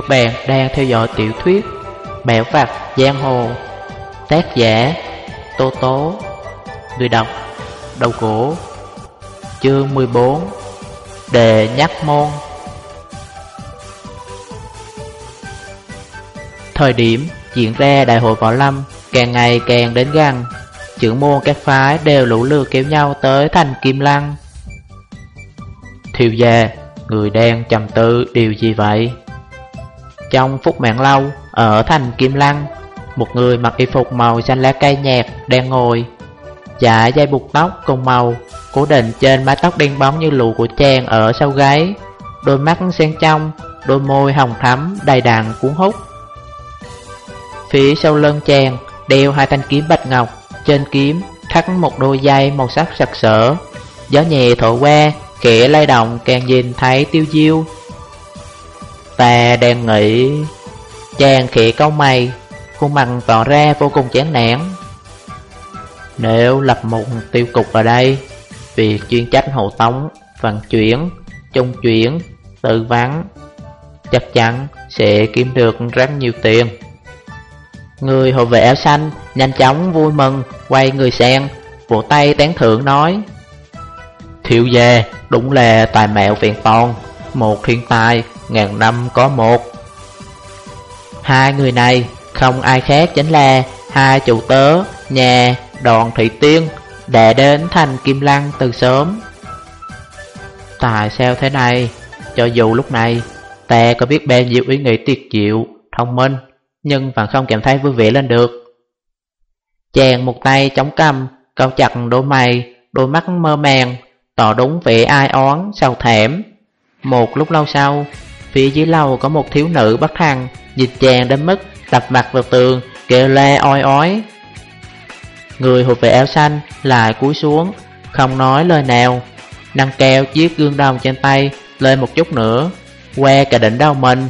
các bạn đang theo dõi tiểu thuyết Mẹo vặt giang hồ Tác giả Tô Tố Người đọc Đầu cổ Chương 14 Đề nhắc môn Thời điểm diễn ra đại hội võ lâm càng ngày càng đến gần Trưởng môn các phái đều lũ lượt kéo nhau tới thành Kim Lăng Thiều gia, người đang trầm tư điều gì vậy? Trong phút mạng lâu, ở thành Kim Lăng, một người mặc y phục màu xanh lá cây nhạt đang ngồi. Chả dây buộc tóc cùng màu, cố định trên mái tóc đen bóng như lụa của chàng ở sau gáy. Đôi mắt xen trong, đôi môi hồng thắm đầy đặn cuốn hút. Phía sau lưng chàng đeo hai thanh kiếm bạch ngọc, trên kiếm thắt một đôi dây màu sắc sặc sỡ. Gió nhẹ thổi qua, kẻ lay động càng nhìn thấy tiêu diêu. Ta đang nghĩ. Chàng khỉ câu mày, Khuôn mặt tỏ ra vô cùng chán nản. Nếu lập một tiêu cục ở đây Việc chuyên trách hộ tống, Vận chuyển, Trung chuyển Tự vắng Chắc chắn sẽ kiếm được rất nhiều tiền. Người hộ vệ áo xanh Nhanh chóng vui mừng, Quay người sang, Vỗ tay tán thưởng nói, Thiệu về, Đúng là tài mẹo viện toàn Một thiên tài ngàn năm có một Hai người này không ai khác chính là hai chủ tớ nhà đoàn thị tiên đã đến thành Kim Lăng từ sớm. Tại sao thế này? Cho dù lúc này ta có biết bao nhiêu ý nghĩ tuyệt diệu, thông minh, nhưng vẫn không cảm thấy vui vẻ lên được. Chàng một tay chống cằm, cao chặt đôi mày, đôi mắt mơ màng, tỏ đúng vẻ ai oán, sầu thảm. Một lúc lâu sau, Phía dưới lầu có một thiếu nữ bất thăng Nhìn chàng đến mức đập mặt vào tường, Kêu le oi ói Người hụt về áo xanh lại cúi xuống, Không nói lời nào. Nâng keo chiếc gương đồng trên tay Lên một chút nữa, Que cả đỉnh đầu mình.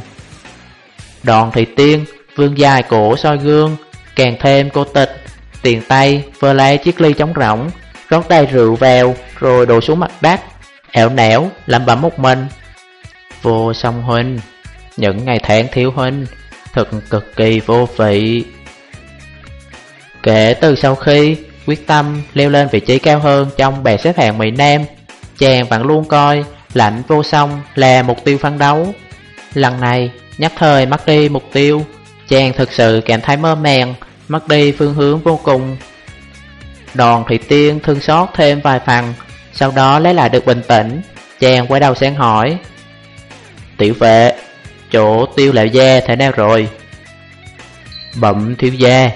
Đòn thị tiên, Vương dài cổ soi gương, Càng thêm cô tịch Tiền tay vơ lấy chiếc ly trống rỗng Rót tay rượu vào Rồi đổ xuống mặt đất. Ẻo nẻo làm bẩm một mình. Vô song huynh. Những ngày tháng thiếu huynh Thật cực kỳ vô vị. Kể từ sau khi quyết tâm leo lên vị trí cao hơn trong bè xếp hạng Mỹ Nam, Chàng vẫn luôn coi lãnh vô song là mục tiêu phấn đấu. Lần này nhắc thời mất đi mục tiêu, Chàng thực sự cảm thấy mơ màng, Mất đi phương hướng vô cùng. Đòn thị tiên thương xót thêm vài phần, Sau đó lấy lại được bình tĩnh. Chàng quay đầu sang hỏi Tiểu vệ. Chỗ tiêu lão gia thế nào rồi? Bẩm thiếu gia,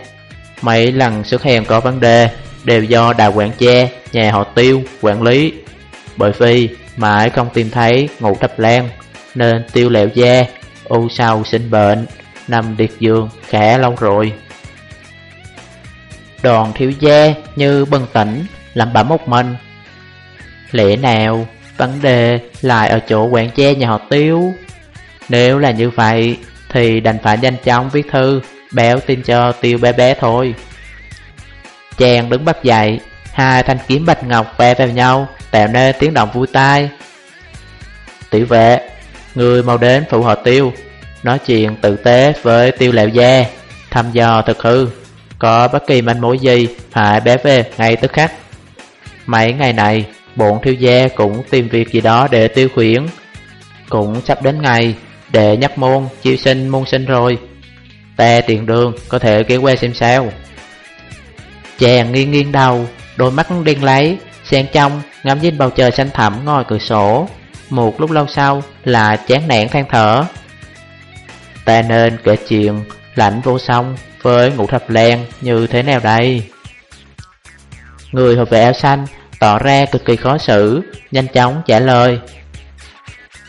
Mấy lần xuất hiện có vấn đề Đều do đào quản gia, Nhà họ tiêu, quản lý. Bởi vì mãi không tìm thấy ngủ thập lan, Nên tiêu lão gia U sầu sinh bệnh, Nằm điệt giường khá lâu rồi. Đoàn thiếu gia như bần tỉnh Làm bẩm một mình. Lẽ nào Vấn đề lại ở chỗ quản che nhà họ Tiêu Nếu là như vậy, Thì đành phải nhanh chóng viết thư Béo tin cho Tiêu bé bé thôi. Chàng đứng bắt dậy, Hai thanh kiếm bạch ngọc ve vào nhau, Tạo nên tiếng động vui tai. Tiểu vệ, Người mau đến phụ họ Tiêu, Nói chuyện tự tế với Tiêu Lẹo Gia, Thăm dò thực hư. Có bất kỳ manh mối gì, Hãy bé về ngay tức khắc. Mấy ngày này Bọn thiếu gia cũng tìm việc gì đó để tiêu khuyển Cũng sắp đến ngày để nhắc môn, chiêu sinh, môn sinh rồi. Ta tiền đường có thể ghé qua xem sao. Chàng nghiêng nghiêng đầu, đôi mắt đen lấy Xen trong, ngắm nhìn bầu trời xanh thẳm ngoài cửa sổ. Một lúc lâu sau là chán nản than thở. Ta nên kể chuyện lãnh vô song với ngũ thập len như thế nào đây? Người hợp vệ áo xanh tỏ ra cực kỳ khó xử, nhanh chóng trả lời.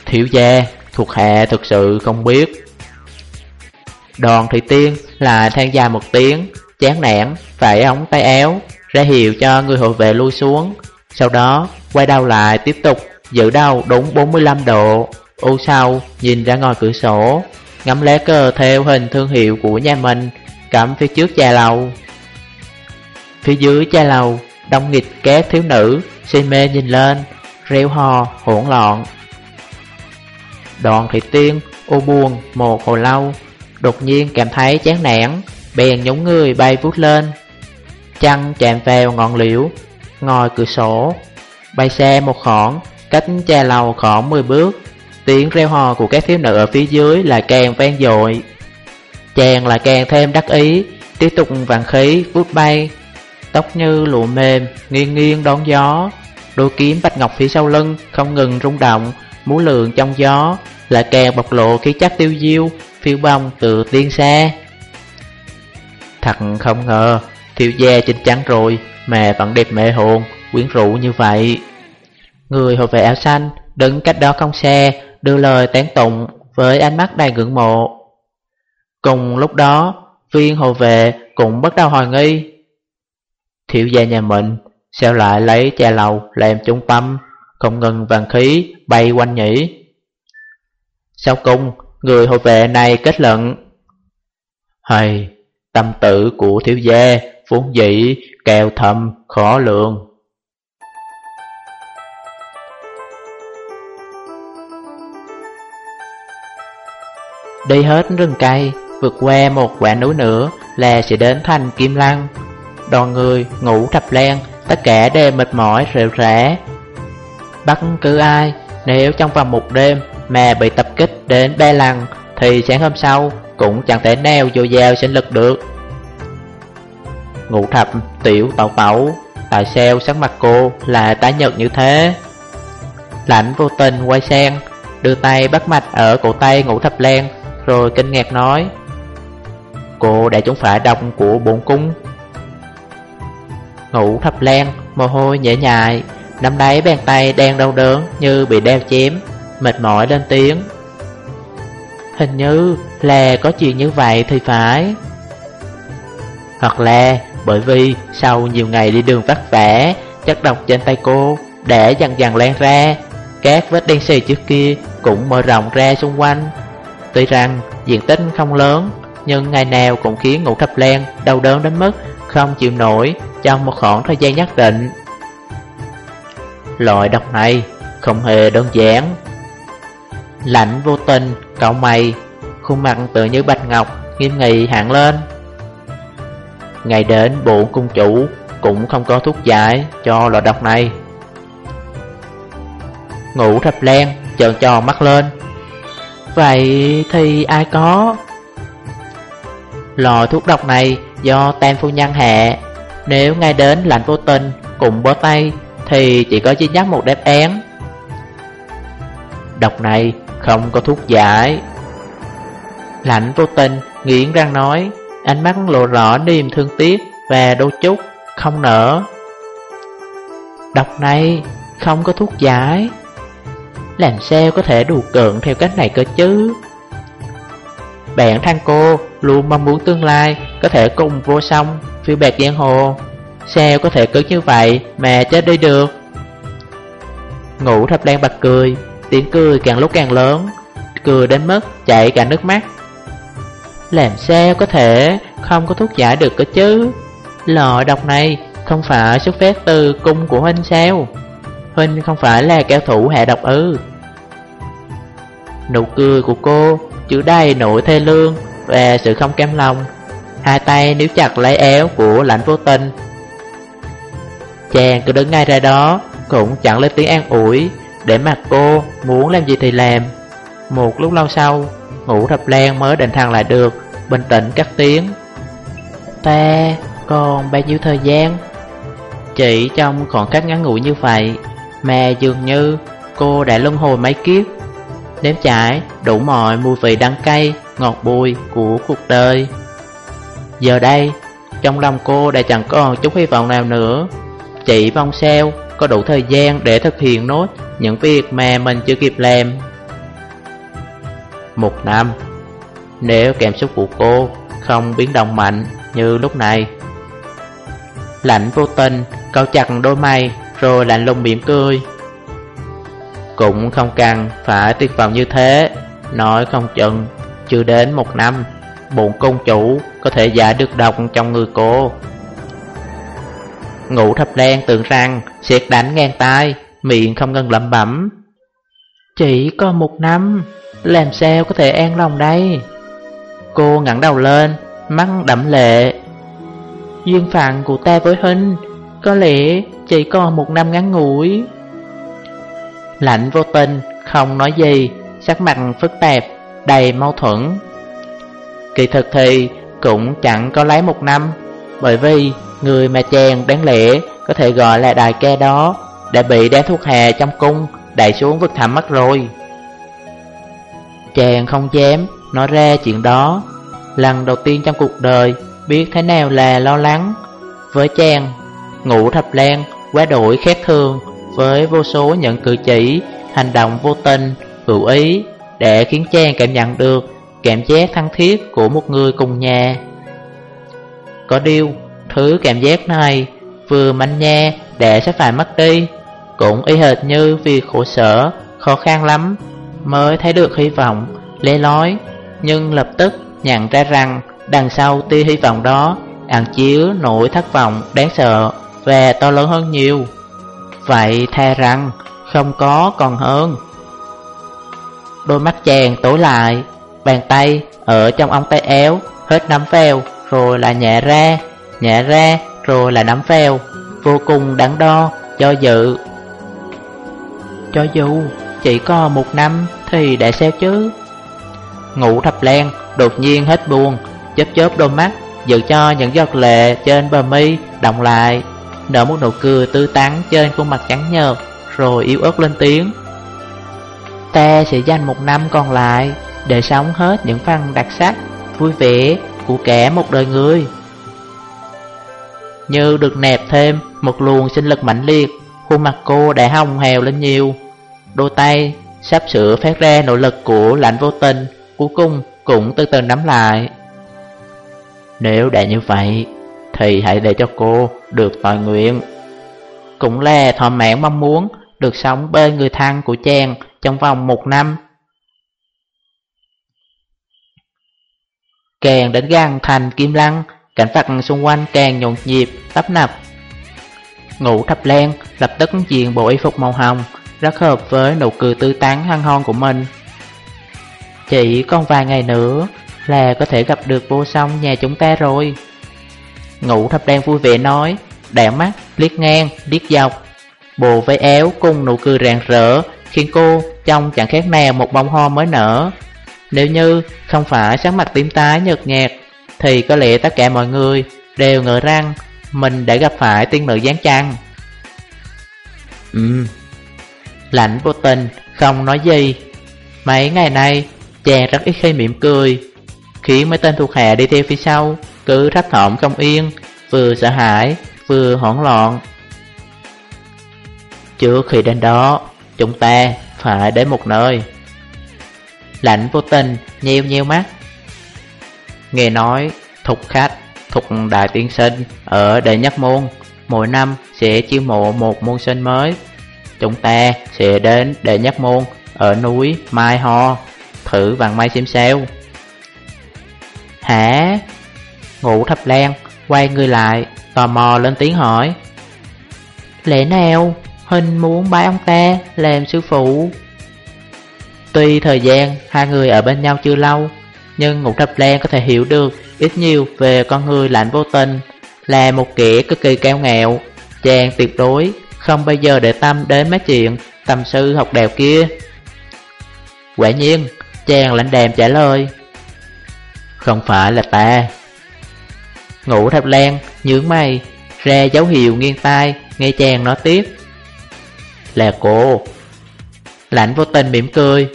Thiếu gia, thuộc hạ thực sự không biết. Đoàn thị tiên là than dài một tiếng, chán nản, phải ống tay áo, ra hiệu cho người hộ vệ lui xuống. Sau đó, quay đầu lại tiếp tục giữ đầu đúng 45 độ. U sau, nhìn ra ngoài cửa sổ, ngắm lá cờ theo hình thương hiệu của nhà mình, cắm phía trước cha lầu. Phía dưới cha lầu Đông nghịch các thiếu nữ, Si mê nhìn lên, Reo hò, hỗn loạn. Đoàn thị tiên ô buồn một hồi lâu Đột nhiên cảm thấy chán nản, Bèn nhúng người bay vút lên. Chân chạm vào ngọn liễu, Ngồi cửa sổ, Bay xe một khoảng, Cách cha lầu khoảng 10 bước. Tiếng reo hò của các thiếu nữ ở phía dưới là càng vang dội. Chàng lại càng thêm đắc ý, Tiếp tục vàng khí vút bay. Tóc như lụa mềm, Nghiêng nghiêng đón gió. Đôi kiếm bạch ngọc phía sau lưng Không ngừng rung động, Múa lượng trong gió. Lại càng bộc lộ khí chất tiêu diêu, Phiêu bông từ tiên xa Thật không ngờ Thiếu gia chính chắn rồi Mà vẫn đẹp mê hồn, Quyến rũ như vậy. Người hộ vệ áo xanh Đứng cách đó không xe Đưa lời tán tụng Với ánh mắt đầy ngưỡng mộ. Cùng lúc đó, Viên hộ vệ cũng bắt đầu hoài nghi. Thiếu gia nhà mình Sao lại lấy trà lầu làm trung tâm Không ngừng vàng khí bay quanh nhỉ Sau cùng, Người hộ vệ này kết luận Hay Tâm tử của thiếu gia Vốn dĩ kèo thầm, khó lường. Đi hết rừng cây, Vượt qua một quả núi nữa Là sẽ đến thành Kim Lăng. Đoàn người, ngủ thập len, Tất cả đều mệt mỏi rệu rã. Bất cứ ai, Nếu trong vòng một đêm Mà bị tập kích đến ba lần Thì sáng hôm sau Cũng chẳng thể nào dồi dào sinh lực được. Ngủ thập, tiểu tẩu tẩu Tại sao sắc mặt cô là tái nhợt như thế? Lãnh vô tình quay sang, Đưa tay bắt mạch ở cổ tay ngủ thập len, Rồi kinh ngạc nói, Cô đã chúng phải độc của bổn cung Ngủ thập len, mồ hôi nhễ nhại. Nắm đáy bàn tay đang đau đớn như bị đeo chém Mệt mỏi lên tiếng. Hình như là có chuyện như vậy thì phải. Hoặc là bởi vì sau nhiều ngày đi đường vất vả Chất độc trên tay cô đã dần dần lan ra. Các vết đen xì trước kia cũng mở rộng ra xung quanh. Tuy rằng diện tích không lớn Nhưng ngày nào cũng khiến ngủ thập len đau đớn đến mức không chịu nổi trong một khoảng thời gian nhất định. Loại độc này không hề đơn giản. Lạnh vô tình, cậu mày Khuôn mặt tự như bạch ngọc Nghiêm nghị hạng lên. Ngày đến bộ cung chủ Cũng không có thuốc giải cho loại độc này. Ngủ thập len Trợn tròn mắt lên. Vậy thì ai có? Loại thuốc độc này do tam phu nhân hạ. Nếu ngay đến lạnh vô tình cùng bó tay, Thì chỉ có duy nhất một đáp án. Độc này, không có thuốc giải. Lạnh vô tình nghiến răng nói, Ánh mắt lộ rõ niềm thương tiếc Và đôi chút không nở. Độc này, không có thuốc giải. Làm sao có thể đủ cận theo cách này cơ chứ? Bạn thân cô luôn mong muốn tương lai Có thể cùng vô song phiêu bạc giang hồ. Sao có thể cứ như vậy mà chết đi được? Ngủ thập đang bật cười, Tiếng cười càng lúc càng lớn, Cười đến mức chảy cả nước mắt. Làm sao có thể không có thuốc giải được cơ chứ? Lọ độc này không phải xuất phát từ cung của Huynh sao? Huynh không phải là cao thủ hạ độc ư? Nụ cười của cô chứa đầy nỗi thê lương và sự không cam lòng. Hai tay níu chặt lấy éo của lãnh vô tình. Chàng cứ đứng ngay ra đó Cũng chẳng lên tiếng an ủi Để mặt cô muốn làm gì thì làm. Một lúc lâu sau Ngủ thập lan mới định thăng lại được Bình tĩnh cắt tiếng. Ta còn bao nhiêu thời gian? Chỉ trong khoảng cách ngắn ngủi như vậy Mà dường như cô đã luân hồi mấy kiếp. Nếm trải đủ mọi mùi vị đắng cay, ngọt bùi của cuộc đời Giờ đây, trong lòng cô đã chẳng còn chút hy vọng nào nữa. Chị mong sao có đủ thời gian để thực hiện nốt những việc mà mình chưa kịp làm. Một năm Nếu cảm xúc của cô không biến động mạnh như lúc này Lạnh vô tình, cau chặt đôi mày rồi lạnh lùng mỉm cười. Cũng không cần phải tuyệt vọng như thế Nói không chừng Chưa đến một năm. Bổn công chủ có thể giải được độc trong người cô. Ngủ thập đen tưởng rằng Siết đánh ngang tai Miệng không ngừng lẩm bẩm. Chỉ có một năm, làm sao có thể an lòng đây? Cô ngẩng đầu lên, Mắt đẫm lệ. Duyên phận của ta với Huynh Có lẽ chỉ còn một năm ngắn ngủi. Lạnh vô tình, Không nói gì, Sắc mặt phức tạp, Đầy mâu thuẫn. Kỳ thực thì cũng chẳng có lấy một năm Bởi vì người mà chàng đáng lẽ Có thể gọi là đại ca đó Đã bị đám thuốc hà trong cung Đẩy xuống vực thẳm mất rồi. Chàng không dám nói ra chuyện đó. Lần đầu tiên trong cuộc đời Biết thế nào là lo lắng. Với chàng Ngủ thập lan quá đổi khác thường Với vô số những cử chỉ Hành động vô tình, hữu ý Để khiến chàng cảm nhận được Cảm giác thân thiết của một người cùng nhà. Có điều, Thứ cảm giác này Vừa manh nha đã sẽ phải mất đi. Cũng y hệt như vì khổ sở, Khó khăn lắm Mới thấy được hy vọng, lê lói. Nhưng lập tức nhận ra rằng Đằng sau tia hy vọng đó, ẩn chiếu nỗi thất vọng, đáng sợ Và to lớn hơn nhiều. Vậy thà rằng không có còn hơn. Đôi mắt chàng tối lại Bàn tay ở trong ống tay éo Hết nắm phèo rồi là nhẹ ra Nhẹ ra rồi là nắm phèo. Vô cùng đắn đo, cho dự. Cho dù chỉ có một năm thì đã sao chứ? Ngủ thập len đột nhiên hết buồn Chớp chớp đôi mắt Giữ cho những giọt lệ trên bờ mi động lại. Nở một nụ cười tươi tắn trên khuôn mặt trắng nhợt Rồi yếu ớt lên tiếng. Ta sẽ dành một năm còn lại để sống hết những phần đặc sắc, Vui vẻ của kẻ một đời người. Như được nẹp thêm một luồng sinh lực mạnh liệt, Khuôn mặt cô đã hồng hèo lên nhiều. Đôi tay sắp sửa phát ra nỗ lực của lạnh vô tình, Cuối cùng cũng từ từ nắm lại. Nếu đã như vậy, Thì hãy để cho cô được toàn nguyện. Cũng là thỏa mãn mong muốn Được sống bên người thân của chàng Trong vòng một năm. Càng đến gần thành kim lăng Cảnh vật xung quanh càng nhộn nhịp, tấp nập. Ngũ thập lan lập tức diện bộ y phục màu hồng Rất hợp với nụ cười tươi tắn hăng hon của mình. Chỉ còn vài ngày nữa là có thể gặp được vô song nhà chúng ta rồi. Ngũ thập đen vui vẻ nói Đảo mắt, liếc ngang, liếc dọc. Bộ váy éo cùng nụ cười rạng rỡ Khiến cô trông chẳng khác nào một bông hoa mới nở. Nếu như không phải sắc mặt tím tái nhợt nhạt Thì có lẽ tất cả mọi người đều ngờ rằng Mình đã gặp phải tiên nữ giáng trăng. Ừm Lạnh vô tình, không nói gì. Mấy ngày nay, chàng rất ít khi mỉm cười. Khiến mấy tên thuộc hạ đi theo phía sau Cứ thấp thỏm không yên Vừa sợ hãi, vừa hoảng loạn. Trước khi đến đó Chúng ta phải đến một nơi Lạnh vô tình, nheo nheo mắt. Nghe nói, thục khách Thục đại tiên sinh Ở đệ nhất môn, Mỗi năm sẽ chiêu mộ một môn sinh mới. Chúng ta sẽ đến đệ nhất môn Ở núi Mai Ho, Thử vàng may xem sao. Hả? Ngủ thập lan Quay người lại, Tò mò lên tiếng hỏi. Lẽ nào Hình muốn bái ông ta làm sư phụ? Tuy thời gian hai người ở bên nhau chưa lâu Nhưng Ngũ Thập Lan có thể hiểu được ít nhiều về con người lạnh vô tình Là một kẻ cực kỳ cao ngạo Chàng tuyệt đối không bao giờ để tâm đến mấy chuyện tầm sư học đèo kia. Quả nhiên, chàng lạnh đàm trả lời Không phải là ta. Ngũ Thập Lan nhướng mày Ra dấu hiệu nghiêng tai Nghe chàng nói tiếp Là cô. Lãnh vô tình mỉm cười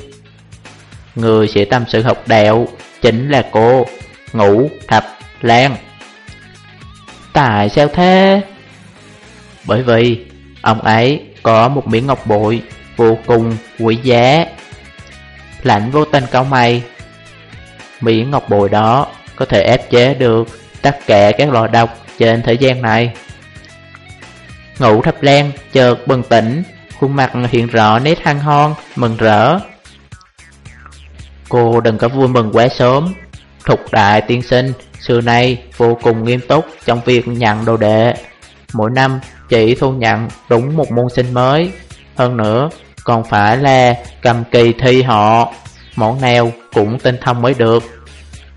Người sẽ tâm sự học đạo Chính là cô Ngũ Thập Lan. Tại sao thế? Bởi vì ông ấy có một miếng ngọc bội vô cùng quý giá. Lạnh vô tình cao mày. Miếng ngọc bội đó có thể ép chế được tất cả các loại độc trên thế gian này. Ngũ thập lan chợt bừng tỉnh Khuôn mặt hiện rõ nét hăng hon, mừng rỡ. Cô đừng có vui mừng quá sớm Thục đại tiên sinh Xưa nay vô cùng nghiêm túc trong việc nhận đồ đệ Mỗi năm chỉ thu nhận đúng một môn sinh mới Hơn nữa còn phải là cầm kỳ thi họ món nào cũng tinh thông mới được.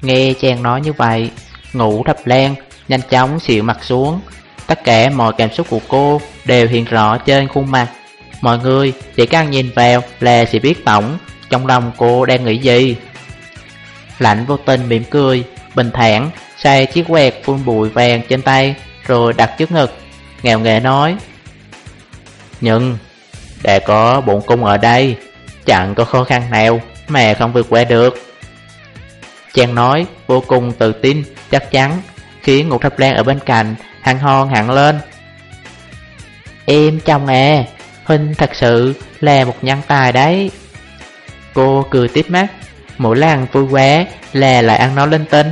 Nghe chàng nói như vậy, ngủ thập lan, nhanh chóng xịu mặt xuống. Tất cả mọi cảm xúc của cô đều hiện rõ trên khuôn mặt. Mọi người chỉ cần nhìn vào là sẽ biết tổng trong lòng cô đang nghĩ gì. Lạnh vô tình mỉm cười, bình thản, xay chiếc quẹt phun bụi vàng trên tay, rồi đặt trước ngực, nghèo nghề nói. Nhưng, để có bổn cung ở đây, chẳng có khó khăn nào mà không vượt qua được. Chàng nói vô cùng tự tin, chắc chắn, khiến Ngục Thập Lan ở bên cạnh hăng hon hẳn lên. Em chồng à, Huynh thật sự là một nhân tài đấy. Cô cười tiếp mắt, mỗi lần vui quá là lại ăn nó lên tinh.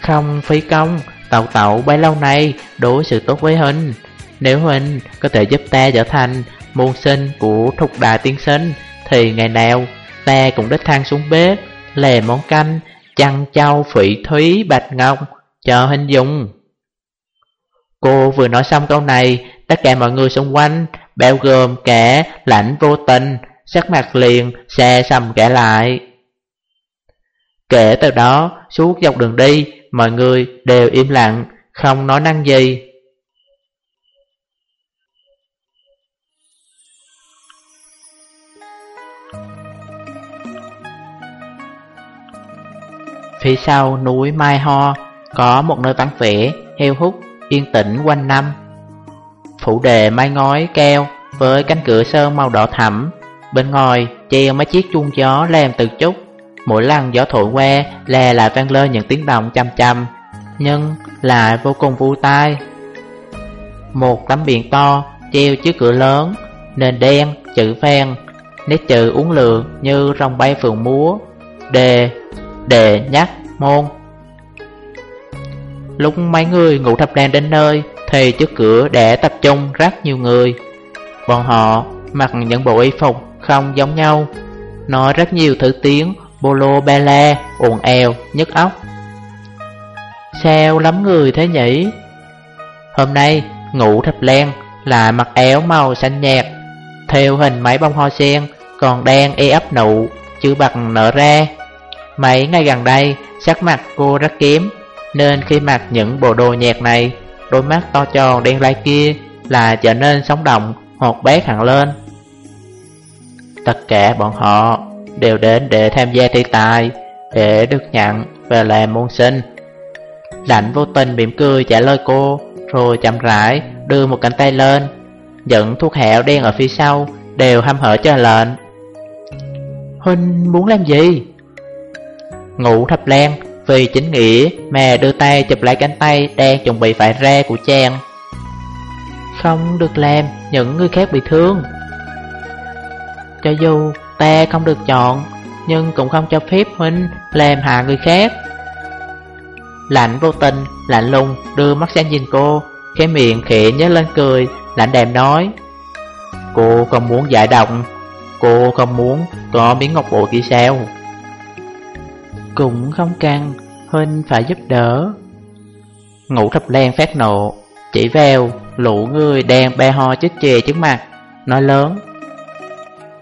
Không phí công, tậu tậu bấy lâu nay đối xử tốt với Huynh. Nếu Huynh có thể giúp ta trở thành môn sinh của thục đại tiên sinh, thì ngày nào ta cũng đích thang xuống bếp, lè món canh, chăn châu phỉ thúy bạch ngọc cho Huynh dùng. Cô vừa nói xong câu này, tất cả mọi người xung quanh, bao gồm cả lãnh vô tình, sắc mặt liền xe sầm kẻ lại. Kể từ đó, suốt dọc đường đi, mọi người đều im lặng, không nói năng gì. Phía sau núi Mai Ho có một nơi vắng vẻ heo hút, yên tĩnh quanh năm. Phủ đề mai ngói keo với cánh cửa sơn màu đỏ thẫm, bên ngoài treo mấy chiếc chuông gió làm từ trúc. Mỗi lần gió thổi qua là lại vang lên những tiếng động chăm chăm, nhưng lại vô cùng vui tai. Một tấm biển to treo trước cửa lớn, nền đen, chữ vàng, nét chữ uốn lượn như rồng bay phượng múa. Đề, đề nhắc, môn. Lúc mấy người ngủ thập đàn đến nơi Thì trước cửa đã tập trung rất nhiều người Bọn họ mặc những bộ y phục không giống nhau. Nói rất nhiều thứ tiếng Bolo bele, ồn èo, nhức óc. Sao lắm người thế nhỉ? Hôm nay ngủ thập len là mặc áo màu xanh nhạt Theo hình máy bông hoa sen Còn đang e ấp nụ Chưa bật nở ra. Mấy ngày gần đây sắc mặt cô rất kém nên khi mặc những bộ đồ nhạt này Đôi mắt to tròn đen lai kia Là trở nên sống động Hoặc bét hẳn lên. Tất cả bọn họ Đều đến để tham gia thi tài Để được nhận về làm môn sinh. Lạnh vô tình mỉm cười trả lời cô, Rồi chậm rãi đưa một cánh tay lên. Những thuốc hẹo đen ở phía sau Đều hăm hở cho lệnh. Huynh muốn làm gì? Ngủ thập len, vì chính nghĩa mà đưa tay chụp lại cánh tay đang chuẩn bị phải ra của chàng. Không được làm, những người khác bị thương. Cho dù ta không được chọn Nhưng cũng không cho phép Huynh làm hạ người khác. Lạnh vô tình, lạnh lùng đưa mắt sang nhìn cô Cái miệng khẽ nhớ lên cười, lạnh đàm nói Cô không muốn giải động Cô không muốn có miếng ngọc bội kia sao? Cũng không cần Huynh phải giúp đỡ. Ngũ thập len phát nộ Chỉ vào lũ người đang be ho chết chè trước mặt Nói lớn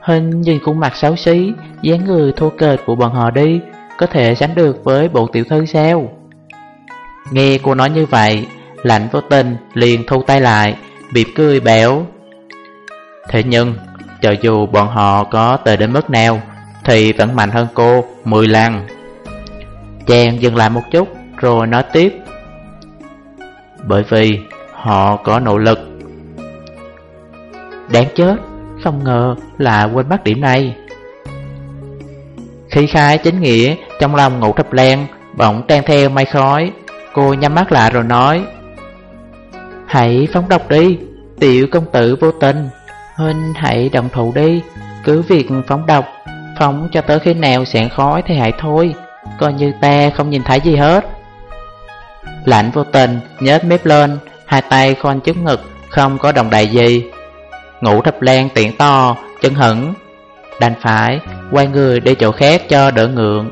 hình nhìn khuôn mặt xấu xí dáng người thô kệch của bọn họ đi Có thể sánh được với bộ tiểu thư sao? Nghe cô nói như vậy Lạnh vô tình liền thu tay lại bịp cười béo Thế nhưng Cho dù bọn họ có tệ đến mức nào Thì vẫn mạnh hơn cô 10 lần. Chàng dừng lại một chút rồi nói tiếp Bởi vì họ có nỗ lực. Đáng chết, không ngờ là quên mất điểm này. Khi khai chính nghĩa trong lòng ngủ thập len Bỗng tan theo mây khói. Cô nhắm mắt lại rồi nói Hãy phóng độc đi, tiểu công tử vô tình. Huynh hãy đồng thủ đi Cứ việc phóng độc Phóng cho tới khi nào sẹn khói thì hãy thôi Coi như ta không nhìn thấy gì hết. Lạnh vô tình nhếch mép lên Hai tay khoanh trước ngực Không có đồng đại gì. Ngủ thập lan tiện to, Chân hững. Đành phải quay người đi chỗ khác cho đỡ ngượng.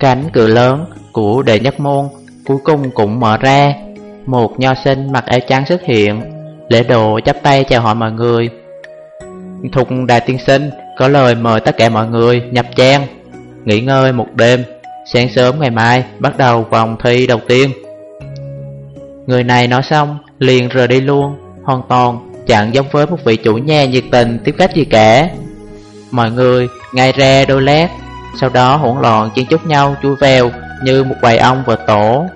Cánh cửa lớn của đệ nhất môn Cuối cùng cũng mở ra. Một nho sinh mặc áo trắng xuất hiện, Lễ độ chắp tay chào hỏi mọi người. Thục Đại Tiên Sinh có lời mời tất cả mọi người nhập trang Nghỉ ngơi một đêm. Sáng sớm ngày mai bắt đầu vòng thi đầu tiên. Người này nói xong liền rời đi luôn. Hoàn toàn chẳng giống với một vị chủ nhà nhiệt tình tiếp khách gì cả. Mọi người ngay ra đôi lát, Sau đó hỗn loạn chen chúc nhau chui vèo Như một bầy ong vào tổ.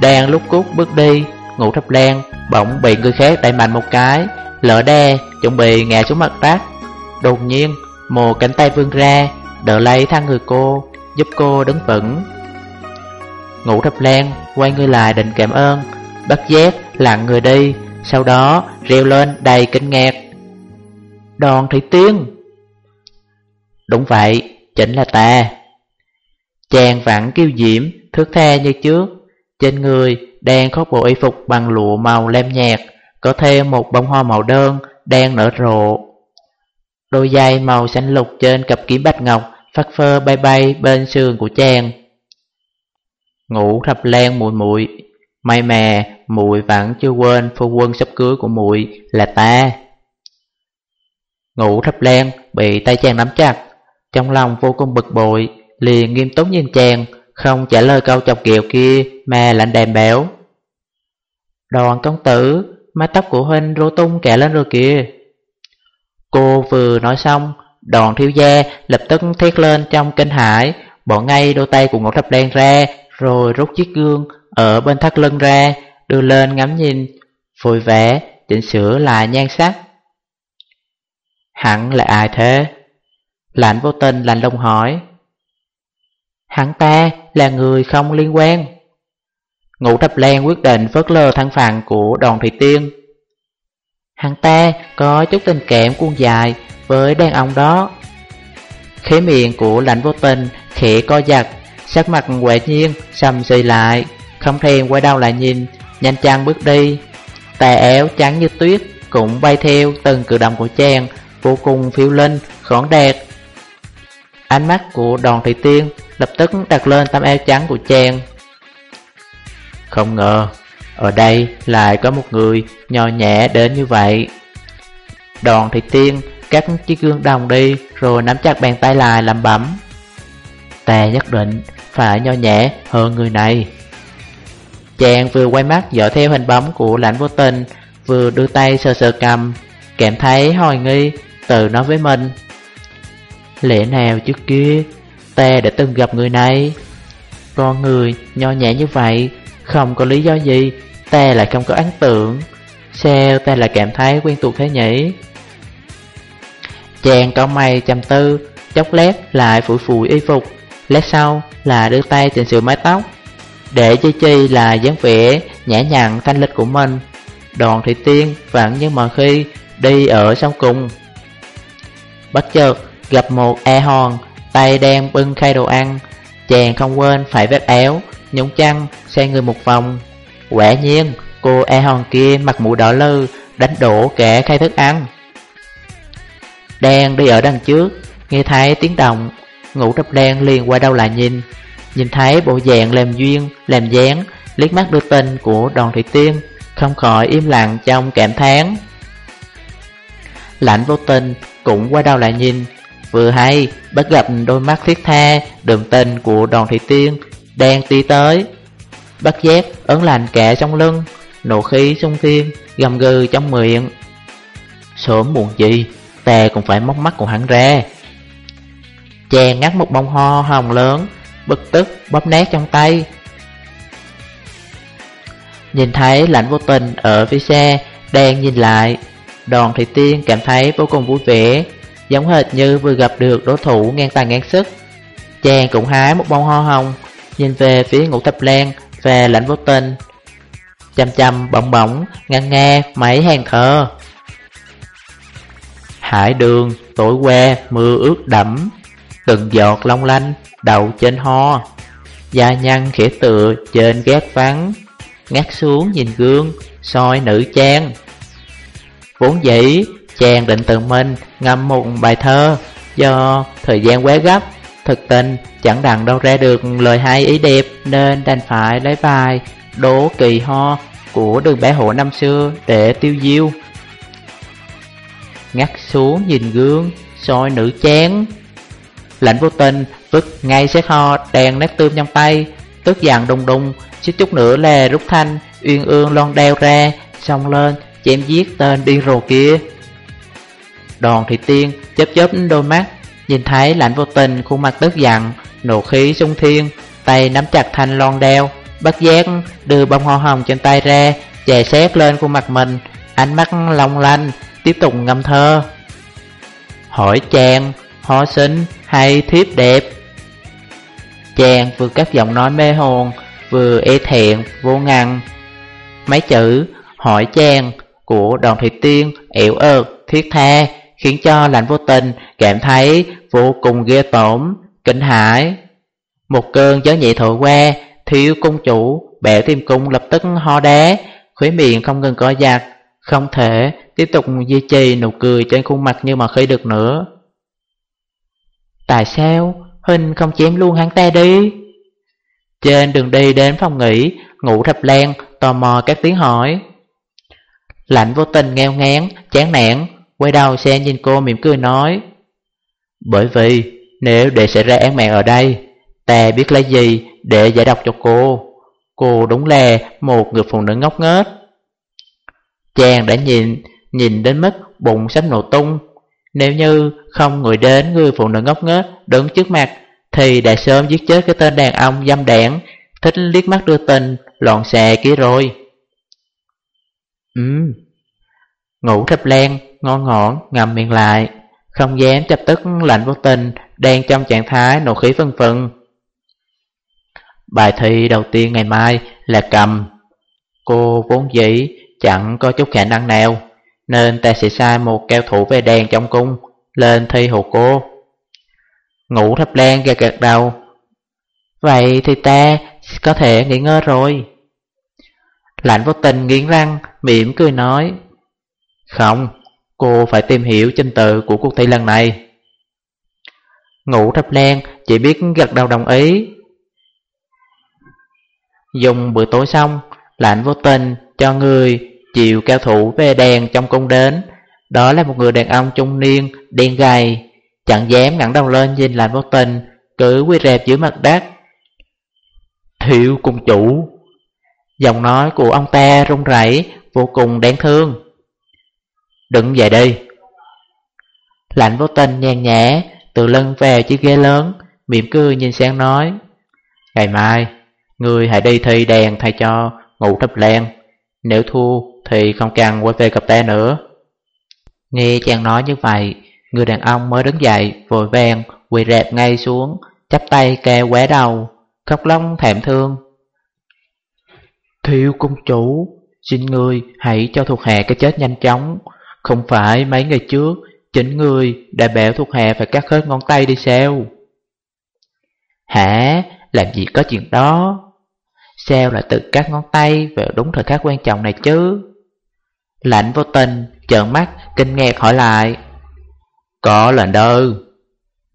Đang lúc cút bước đi, Ngủ thập len bỗng bị người khác đẩy mạnh một cái, Lỡ đe, chuẩn bị ngã xuống mặt đất. Đột nhiên, một cánh tay vươn ra, Đỡ lấy thang người cô, Giúp cô đứng vững. Ngủ thập len quay người lại định cảm ơn bất giác lặng người đi Sau đó reo lên đầy kinh ngạc. Đòn thủy tiên. Đúng vậy, chính là ta. Chàng vẫn kiêu diễm, thước tha như trước. Trên người đang có bộ y phục bằng lụa màu lem nhạt Có thêm một bông hoa màu đơn đang nở rộ. Đôi giày màu xanh lục trên cặp kiếm bạch ngọc Phát phơ bay bay bên sườn của chàng. Ngủ thập len mùi mùi May mà muội vẫn chưa quên, phu quân sắp cưới của muội là ta. Ngủ thấp len bị tay chàng nắm chặt, Trong lòng vô cùng bực bội, Liền nghiêm túc nhìn chàng, Không trả lời câu chọc kiệu kia Mà lạnh đèm béo Đoàn công tử, Mái tóc của huynh rô tung kẻ lên rồi kìa. Cô vừa nói xong, Đoàn thiếu gia lập tức thét lên trong kinh hải Bỏ ngay đôi tay của ngũ thập đen ra, Rồi rút chiếc gương Ở bên thắt lưng ra Đưa lên ngắm nhìn, vui vẻ, chỉnh sửa lại nhan sắc. Hắn là ai thế? Lạnh vô tình lạnh lùng hỏi. Hắn ta là người không liên quan. Ngũ thập lan quyết định phớt lờ thân phận của đoàn Thị tiên. Hắn ta có chút tình cảm cuồng dài với đàn ông đó. Khế miệng của lạnh vô tình khẽ co giật, Sắc mặt quệ nhiên, sầm xì lại, Không thèm quay đầu lại nhìn. Nhanh chăng bước đi. Tà éo trắng như tuyết Cũng bay theo từng cử động của chàng Vô cùng phiêu linh, khỏn đẹp. Ánh mắt của đoàn thị tiên Lập tức đặt lên tấm eo trắng của chàng. Không ngờ Ở đây lại có một người nhỏ nhẹ đến như vậy. Đoàn thị tiên cắt chiếc gương đồng đi Rồi nắm chặt bàn tay lại làm bẩm. Ta nhất định phải nho nhẹ hơn người này. Chàng vừa quay mắt dõi theo hình bóng của lãnh vô tình, Vừa đưa tay sờ sờ cầm cảm thấy hoài nghi Tự nói với mình, Lẽ nào trước kia Ta đã từng gặp người này? Con người nho nhẹ như vậy, Không có lý do gì Ta lại không có ấn tượng. Sao ta lại cảm thấy quen thuộc thế nhỉ? Chàng có mày chầm tư, Chốc lét lại phủi phủi y phục, Lát sau là đưa tay chỉnh sửa mái tóc. Để chi chi là dáng vẻ nhã nhặn, thanh lịch của mình. Đoàn thị tiên vẫn như mọi khi đi ở sông cùng. Bất chợt, gặp một e hòn, Tay đang bưng khay đồ ăn. Chàng không quên phải vết éo Nhúng chăn, xoay người một vòng. Quả nhiên, cô e hòn kia mặt mũi đỏ lư, Đánh đổ kẻ khay thức ăn. Đang đi ở đằng trước, Nghe thấy tiếng động Ngủ đập đen liền qua đâu lại nhìn. Nhìn thấy bộ dạng làm duyên, làm dáng Liếc mắt đưa tình của đoàn thị tiên Không khỏi im lặng trong cảm thán. Lạnh vô tình cũng qua đầu lại nhìn Vừa hay bắt gặp đôi mắt thiết tha Đường tình của đoàn thị tiên Đang đi tới. Bắt giác ấn lành kẻ trong lưng Nộ khí sung thiên Gầm gừ trong miệng. Sớm muộn gì Ta cũng phải móc mắt của hắn ra. Chàng ngắt một bông ho hồng lớn Bực tức, bóp nát trong tay. Nhìn thấy lãnh vô tình ở phía xe, Đang nhìn lại, Đoàn thị tiên cảm thấy vô cùng vui vẻ, Giống hệt như vừa gặp được đối thủ ngang tài ngang sức. Chàng cũng hái một bông hoa hồng, Nhìn về phía ngũ thập lan về lãnh vô tình Chầm chầm bỗng bỗng Ngăn nghe mấy hàng thơ Hải đường, tối que mưa ướt đẫm, Từng giọt long lanh đầu trên ho. Gia nhân khẽ tựa trên gác vắng Ngắt xuống nhìn gương soi nữ trang. Vốn dĩ chàng định tự mình ngâm một bài thơ Do thời gian quá gấp Thực tình chẳng đặng đâu ra được lời hay ý đẹp Nên đành phải lấy bài Đố kỳ ho của đường bé hộ năm xưa để tiêu diêu. Ngắt xuống nhìn gương, soi nữ chén lãnh vô tình vứt ngay xét ho đèn nét tươm trong tay, tức giận đùng đùng, Xích chút nữa là rút thanh, uyên ương lon đeo ra, xong lên, chém giết tên điên rồ kia. Đòn thị tiên chớp chớp đôi mắt, nhìn thấy lạnh vô tình khuôn mặt tức giận, nộ khí sung thiên, tay nắm chặt thanh lon đeo, bắt giác đưa bông hoa hồng trên tay ra, chè xét lên khuôn mặt mình, ánh mắt long lanh, tiếp tục ngâm thơ. Hỏi chàng, họ xinh hay thiếp đẹp? Chàng vừa cắt giọng nói mê hồn, vừa e thẹn, vô ngăn. Mấy chữ hỏi chàng của đoàn thị tiên ẻo ợt, thiết tha, khiến cho lạnh vô tình cảm thấy vô cùng ghê tổn, kinh hãi. Một cơn gió nhẹ thổi qua, thiếu cung chủ, bẻ tim cung lập tức ho đá, Khuế miệng không ngừng co giặt không thể tiếp tục duy trì nụ cười trên khuôn mặt như mà khi được nữa. Tại sao Huynh không chém luôn hắn ta đi? Trên đường đi đến phòng nghỉ, ngủ thập lan, tò mò các tiếng hỏi. Lạnh vô tình ngheo ngán, chán nản, quay đầu xe nhìn cô mỉm cười nói. Bởi vì nếu để xảy ra án mạng ở đây, ta biết lấy gì để giải độc cho cô. Cô đúng là một người phụ nữ ngốc nghếch. Chàng đã nhìn, nhìn đến mức bụng sắp nổ tung. Nếu như không người đến người phụ nữ ngốc nghếch đứng trước mặt, thì đã sớm giết chết cái tên đàn ông dâm đảng, thích liếc mắt đưa tình, loạn xè kia rồi. Ừm, ngủ thập lan, ngon ngọn, ngầm miệng lại, không dám chập tức lạnh vô tình, đang trong trạng thái nổ khí phân phân. Bài thi đầu tiên ngày mai là cầm. Cô vốn dĩ chẳng có chút khả năng nào, nên ta sẽ sai một cao thủ về đèn trong cung lên thi hộ cô. Ngủ thập lan gật gật đầu. Vậy thì ta có thể nghỉ ngơi rồi. Lạnh vô tình nghiến răng, mỉm cười nói. Không, cô phải tìm hiểu trình tự của cuộc thi lần này. Ngủ thập lan chỉ biết gật đầu đồng ý. Dùng bữa tối xong, lạnh vô tình cho người chiều cao thủ về đèn trong cung đến. Đó là một người đàn ông trung niên, đen gầy, chẳng dám ngẩng đầu lên nhìn lạnh vô tình, cứ quy rẹp dưới mặt đất. thiệu cung chủ Giọng nói của ông ta run rẩy vô cùng đáng thương. Đừng dậy đi. Lạnh vô tình nhàn nhã, từ lưng về chiếc ghế lớn, mỉm cười nhìn sang nói. Ngày mai, người hãy đi thi đèn thay cho ngủ thập len Nếu thua thì không cần quay về gặp ta nữa. Nghe chàng nói như vậy, người đàn ông mới đứng dậy, vội vàng, quỳ rẹp ngay xuống, chắp tay kề qué đầu, khóc lóc thèm thương. Thiếu công chủ, xin người hãy cho thuộc hạ cái chết nhanh chóng, không phải mấy ngày trước, chính người đã bảo thuộc hạ phải cắt hết ngón tay đi sao? Hả? Làm gì có chuyện đó? Sao lại tự cắt ngón tay vào đúng thời khắc quan trọng này chứ? Lạnh vô tình, trợn mắt, kinh ngạc hỏi lại. Có lệnh đơn.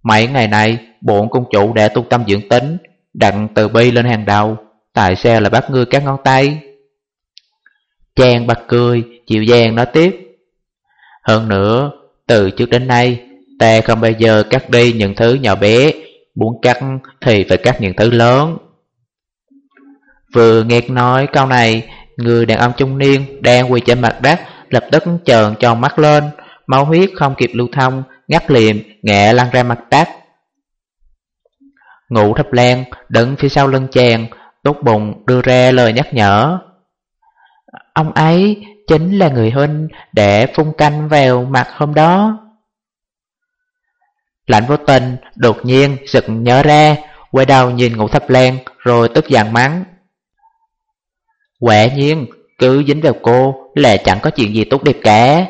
Mấy ngày nay, bổn công chủ đã tu tâm dưỡng tính, đặt từ bi lên hàng đầu. Tại sao lại bắt ngươi các ngón tay? Chàng bật cười, chịu dàng nói tiếp. Hơn nữa, từ trước đến nay, ta không bao giờ cắt đi những thứ nhỏ bé, muốn cắt thì phải cắt những thứ lớn. Vừa nghe nói câu này, người đàn ông trung niên đang quỳ trên mặt đất lập tức trợn tròn mắt lên, máu huyết không kịp lưu thông, ngắt liệm, ngẹ lăn ra mặt đất. Ngủ thập lan, đứng phía sau lưng chàng, tốt bụng đưa ra lời nhắc nhở. Ông ấy chính là người huynh để phun canh vào mặt hôm đó. Lạnh vô tình, đột nhiên giật nhớ ra, quay đầu nhìn ngủ thập lan rồi tức giận mắng. Quả nhiên, cứ dính vào cô là chẳng có chuyện gì tốt đẹp cả.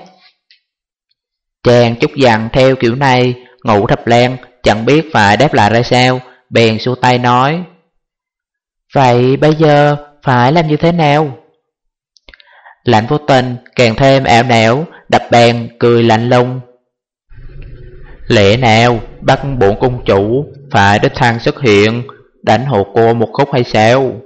Chàng chút dặn theo kiểu này, ngủ thập len chẳng biết phải đáp lại ra sao, bèn xua tay nói. Vậy bây giờ phải làm như thế nào? Lạnh vô tình càng thêm ảo não, đập bàn cười lạnh lùng. Lẽ nào bắt bổn cung chủ phải đích thăng xuất hiện, đánh hộ cô một khúc hay sao?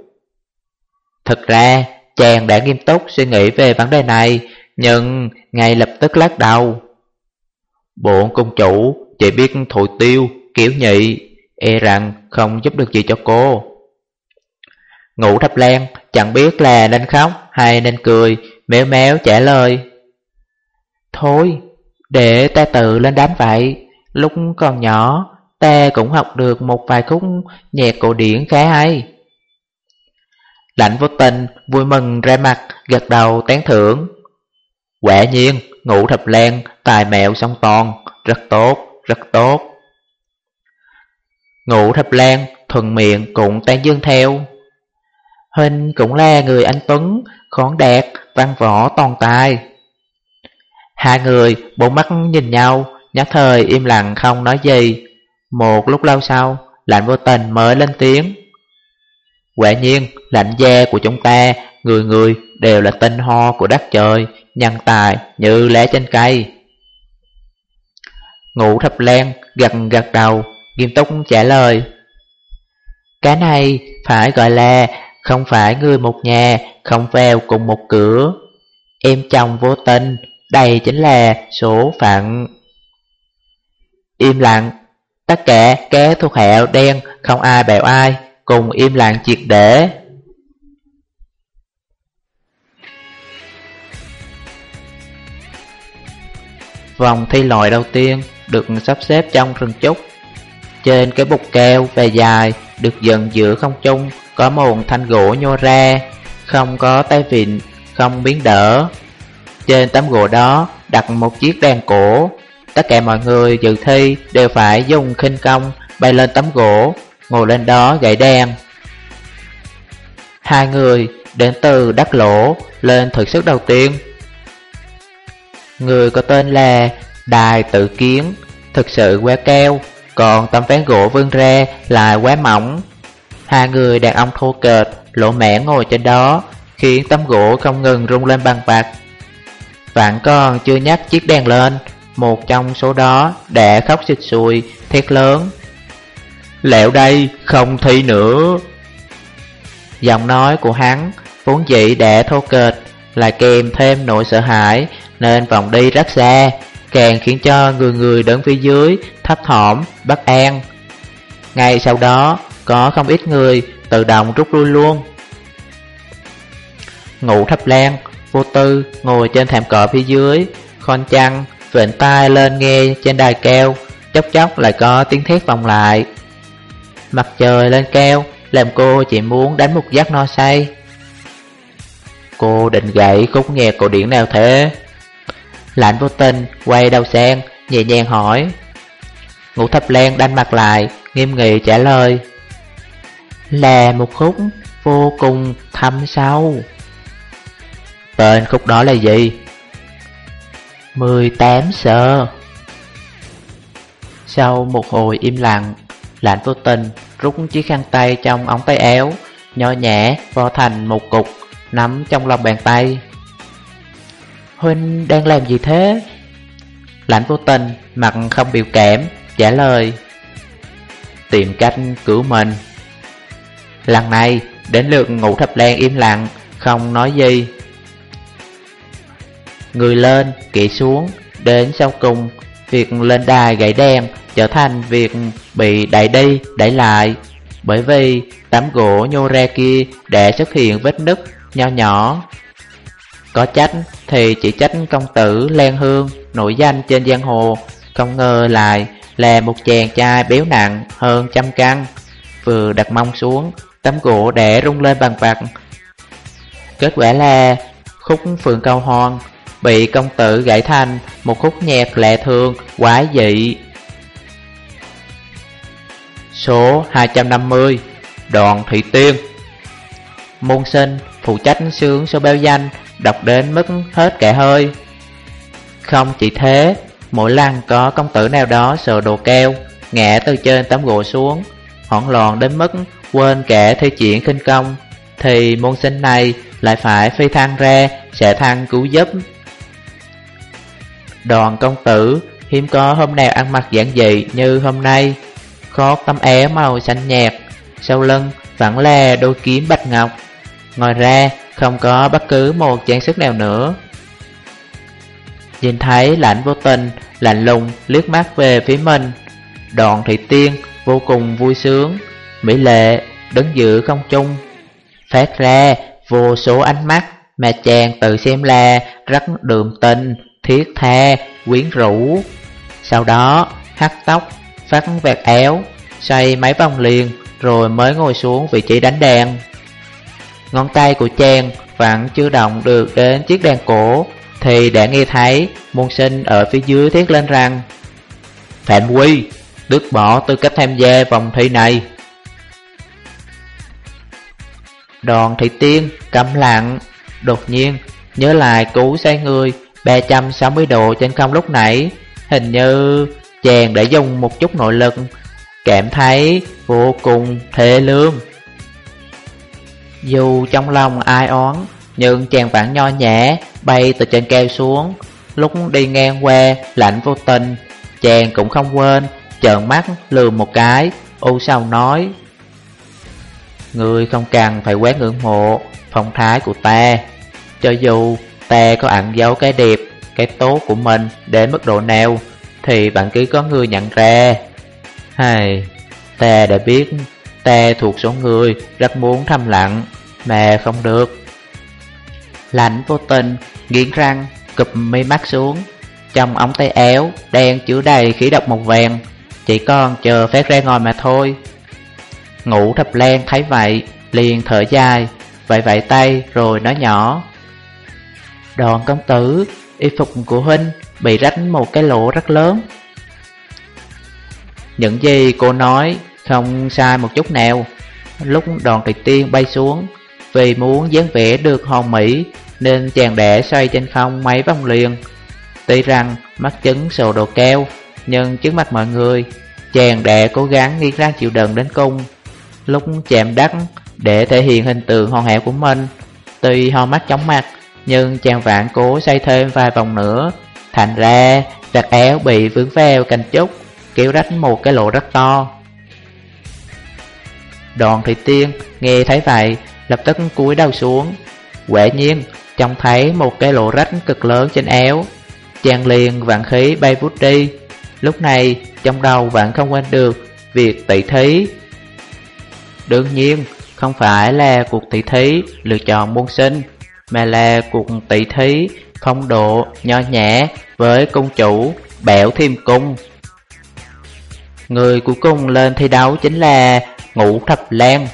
Thực ra, chàng đã nghiêm túc suy nghĩ về vấn đề này, nhưng ngay lập tức lắc đầu. Bộn công chủ chỉ biết thổi tiêu, kiểu nhị, e rằng không giúp được gì cho cô. Ngủ thập lan chẳng biết là nên khóc hay nên cười, méo méo trả lời. Thôi, để ta tự lên đám vậy, lúc còn nhỏ ta cũng học được một vài khúc nhạc cổ điển khá hay. Lạnh vô tình, vui mừng ra mặt, gật đầu tán thưởng. Quả nhiên, Ngũ thập lan, tài mẹo song toàn, rất tốt, rất tốt. Ngũ thập lan, thuần miệng cũng tan dương theo. Huynh cũng là người anh Tuấn, khón đẹp, văn võ toàn tài. Hai người bốn mắt nhìn nhau, nhất thời im lặng không nói gì. Một lúc lâu sau, lạnh vô tình mới lên tiếng. Quả nhiên, lạnh gia của chúng ta, người người đều là tinh ho của đất trời, nhân tài như lá trên cây. Ngũ thập len gật gật đầu, nghiêm túc trả lời. Cái này phải gọi là không phải người một nhà, không vào cùng một cửa. Em chồng vô tình, đây chính là số phận. Im lặng, tất cả các thuộc hẹo đen không ai bèo ai, cùng im lặng triệt để. Vòng thi loại đầu tiên được sắp xếp trong rừng trúc. Trên cái bục keo về dài được dựng giữa không trung có một thanh gỗ nhô ra, không có tay vịn, không biến đỡ. Trên tấm gỗ đó đặt một chiếc đèn cổ. Tất cả mọi người dự thi đều phải dùng khinh công bay lên tấm gỗ, ngồi lên đó gãy đen. Hai người đến từ đắc lỗ lên thực sức đầu tiên. Người có tên là Đài Tự Kiến, thực sự quá keo, còn tấm ván gỗ vươn ra là quá mỏng. Hai người đàn ông thô kệch, lộ mẻ ngồi trên đó, khiến tấm gỗ không ngừng rung lên bằng bạc. Vạn còn chưa nhắc chiếc đèn lên, một trong số đó đã khóc xịt xùi, thét lớn. Lẹo đây, không thi nữa. Giọng nói của hắn vốn dĩ đã thô kệch, lại kèm thêm nỗi sợ hãi nên vòng đi rất xa, càng khiến cho người người đứng phía dưới thấp thỏm, bất an. Ngay sau đó, có không ít người tự động rút lui luôn. Ngủ thấp lan, vô tư ngồi trên thảm cỏ phía dưới, khon chăn, vệnh tai lên nghe trên đài keo, chốc chốc lại có tiếng thét vòng lại. Mặt trời lên keo, làm cô chỉ muốn đánh một giấc no say. Cô định gãy khúc nhạc cổ điển nào thế? Lạnh vô tình, quay đầu sang, nhẹ nhàng hỏi. Ngũ thập len đanh mặt lại, nghiêm nghị trả lời. Là một khúc vô cùng thâm sâu. Tên khúc đó là gì? 18 sợ Sau một hồi im lặng, lạnh vô tình rút chiếc khăn tay trong ống tay áo, nhỏ nhẹ vo thành một cục, nắm trong lòng bàn tay. Huynh đang làm gì thế? lãnh vô tình, mặt không biểu cảm, trả lời. Tìm cách cứu mình. Lần này, đến lượt ngủ thập lan im lặng, không nói gì. Người lên, kỵ xuống, đến sau cùng, việc lên đài gãy đen trở thành việc bị đẩy đi, đẩy lại. Bởi vì tấm gỗ nhô ra kia đã xuất hiện vết nứt nho nhỏ. Có trách thì chỉ trách công tử Lan Hương nổi danh trên giang hồ, không ngờ lại là một chàng trai béo nặng hơn trăm cân. Vừa đặt mông xuống, tấm gỗ đã rung lên bằng bạc. Kết quả là khúc phượng cao hòn bị công tử gãy thành một khúc nhạc lệ thường quái dị. Số 250 Đoàn Thủy Tiên Môn sinh phụ trách sướng số bao danh đọc đến mức hết kẻ hơi. Không chỉ thế, mỗi lần có công tử nào đó sờ đồ keo, ngã từ trên tấm gỗ xuống, hoảng loạn đến mức quên kẻ thi triển khinh công, thì môn sinh này lại phải phi thăng ra sẽ thăng cứu giúp. Đoàn công tử. Hiếm có hôm nào ăn mặc giản dị như hôm nay, khót tấm é màu xanh nhạt, sau lưng vẫn là đôi kiếm bạch ngọc. Ngoài ra không có bất cứ một trang sức nào nữa. Nhìn thấy lãnh vô tình, lạnh lùng liếc mắt về phía mình. Đoạn thị tiên vô cùng vui sướng Mỹ lệ đứng giữa không trung. Phát ra vô số ánh mắt Mà chàng tự xem là rất đường tình, thiết tha, quyến rũ. Sau đó hắt tóc, phát vẹt éo Xoay mấy vòng liền rồi mới ngồi xuống vị trí đánh đàn. Ngón tay của chàng vẫn chưa động được đến chiếc đàn cổ Thì đã nghe thấy môn sinh ở phía dưới thiết lên rằng Phạm Quy, đứt bỏ tư cách tham gia vòng thi này. Đoàn thị tiên câm lặng Đột nhiên nhớ lại cú say người 360 độ trên không lúc nãy. Hình như chàng đã dùng một chút nội lực, Cảm thấy vô cùng thê lương. Dù trong lòng ai oán, Nhưng chàng vẫn nho nhẹ Bay từ trên cao xuống. Lúc đi ngang qua, lạnh vô tình, Chàng cũng không quên, Trợn mắt lườm một cái U sầu nói Người không cần phải quá ngưỡng mộ Phong thái của ta. Cho dù ta có ẩn giấu cái đẹp Cái tốt của mình Đến mức độ nào Thì bạn cứ có người nhận ra hay, ta đã biết ta thuộc số người rất muốn thầm lặng mà không được. Lạnh vô tình, nghiến răng, cụp mi mắt xuống. Trong ống tay áo đen chứa đầy khí độc màu vàng, chỉ còn chờ phát ra ngồi mà thôi. Ngủ thập len thấy vậy, liền thở dài, vậy vậy tay rồi nói nhỏ. Đoàn công tử, y phục của huynh bị rách một cái lỗ rất lớn, những gì cô nói không sai một chút nào. Lúc đoàn tuyệt tiên bay xuống Vì muốn dáng vẽ được hòn mỹ Nên chàng đẻ xoay trên không mấy vòng liền. Tuy rằng mắt chứng sổ đồ keo Nhưng trước mặt mọi người Chàng đẻ cố gắng nghiêng ra chịu đựng đến cung Lúc chạm đắt Để thể hiện hình tượng hoàn hảo của mình Tuy ho mắt chóng mặt nhưng chàng vạn cố xoay thêm vài vòng nữa Thành ra vạt éo bị vướng veo cành trúc kéo rách một cái lỗ rất to. Đoàn thị tiên nghe thấy vậy, lập tức cúi đầu xuống. Quả nhiên, trông thấy một cái lỗ rách cực lớn trên éo. Chàng liền vạn khí bay vút đi. Lúc này, trong đầu vẫn không quên được việc tỷ thí. Đương nhiên, không phải là cuộc tỷ thí lựa chọn môn sinh, mà là cuộc tỷ thí không độ nho nhã với công chủ Bẻo Thiêm Cung. Người cuối cùng lên thi đấu chính là Ngũ Thập Lan.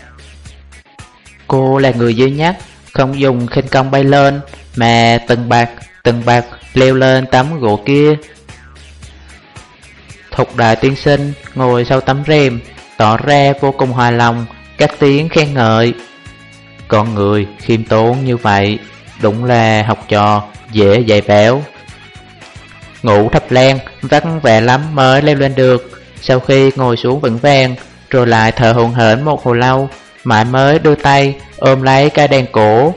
Cô là người duy nhất Không dùng khinh công bay lên Mà từng bạc từng bạc leo lên tấm gỗ kia. Thục đại tiên sinh ngồi sau tấm rèm, Tỏ ra vô cùng hài lòng, Các tiếng khen ngợi. Con người khiêm tốn như vậy, Đúng là học trò dễ dạy béo. Ngủ thập lan vắng vẻ lắm mới leo lên được. Sau khi ngồi xuống vững vàng, Rồi lại thở hồn hển một hồi lâu, Mãi mới đưa tay ôm lấy cái đèn cổ.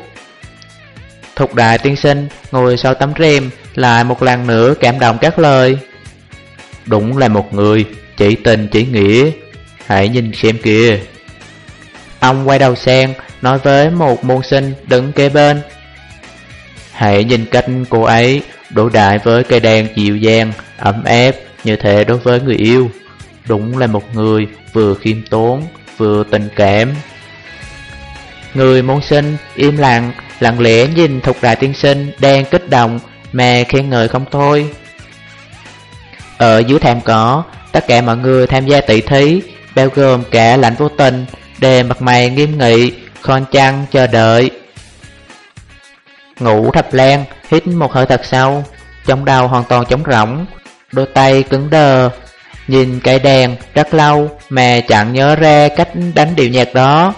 Thục đại tiên sinh, ngồi sau tấm rèm, Lại một lần nữa cảm động các lời. Đúng là một người Chỉ tình chỉ nghĩa, Hãy nhìn xem kìa. Ông quay đầu sang Nói với một môn sinh đứng kế bên. Hãy nhìn cách cô ấy Đổ đại với cây đèn dịu dàng Ấm áp như thế đối với người yêu. Đúng là một người vừa khiêm tốn, vừa tình cảm. Người môn sinh im lặng, lặng lẽ nhìn thục đại tiên sinh đang kích động mà khen ngợi không thôi. Ở dưới thảm cỏ, tất cả mọi người tham gia tỷ thí Bao gồm cả lãnh vô tình Đều mặt mày nghiêm nghị, con chăn chờ đợi. Ngủ thập lan, hít một hơi thật sâu Trong đầu hoàn toàn trống rỗng Đôi tay cứng đờ Nhìn cây đèn rất lâu mà chẳng nhớ ra cách đánh điệu nhạc đó.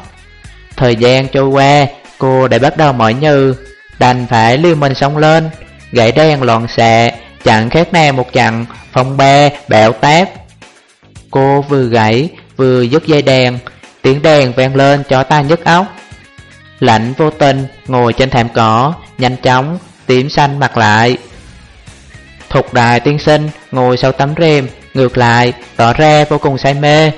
Thời gian trôi qua, cô đã bắt đầu mỏi như Đành phải lưu mình sống lên Gãy đèn loạn xạ, chẳng khác nào một chặng phong ba bạo táp. Cô vừa gãy vừa dứt dây đèn Tiếng đèn vang lên cho ta nhức óc. Lạnh vô tình ngồi trên thảm cỏ Nhanh chóng tím xanh mặt lại. Thục đại tiên sinh ngồi sau tấm rèm Ngược lại, tỏ ra vô cùng say mê.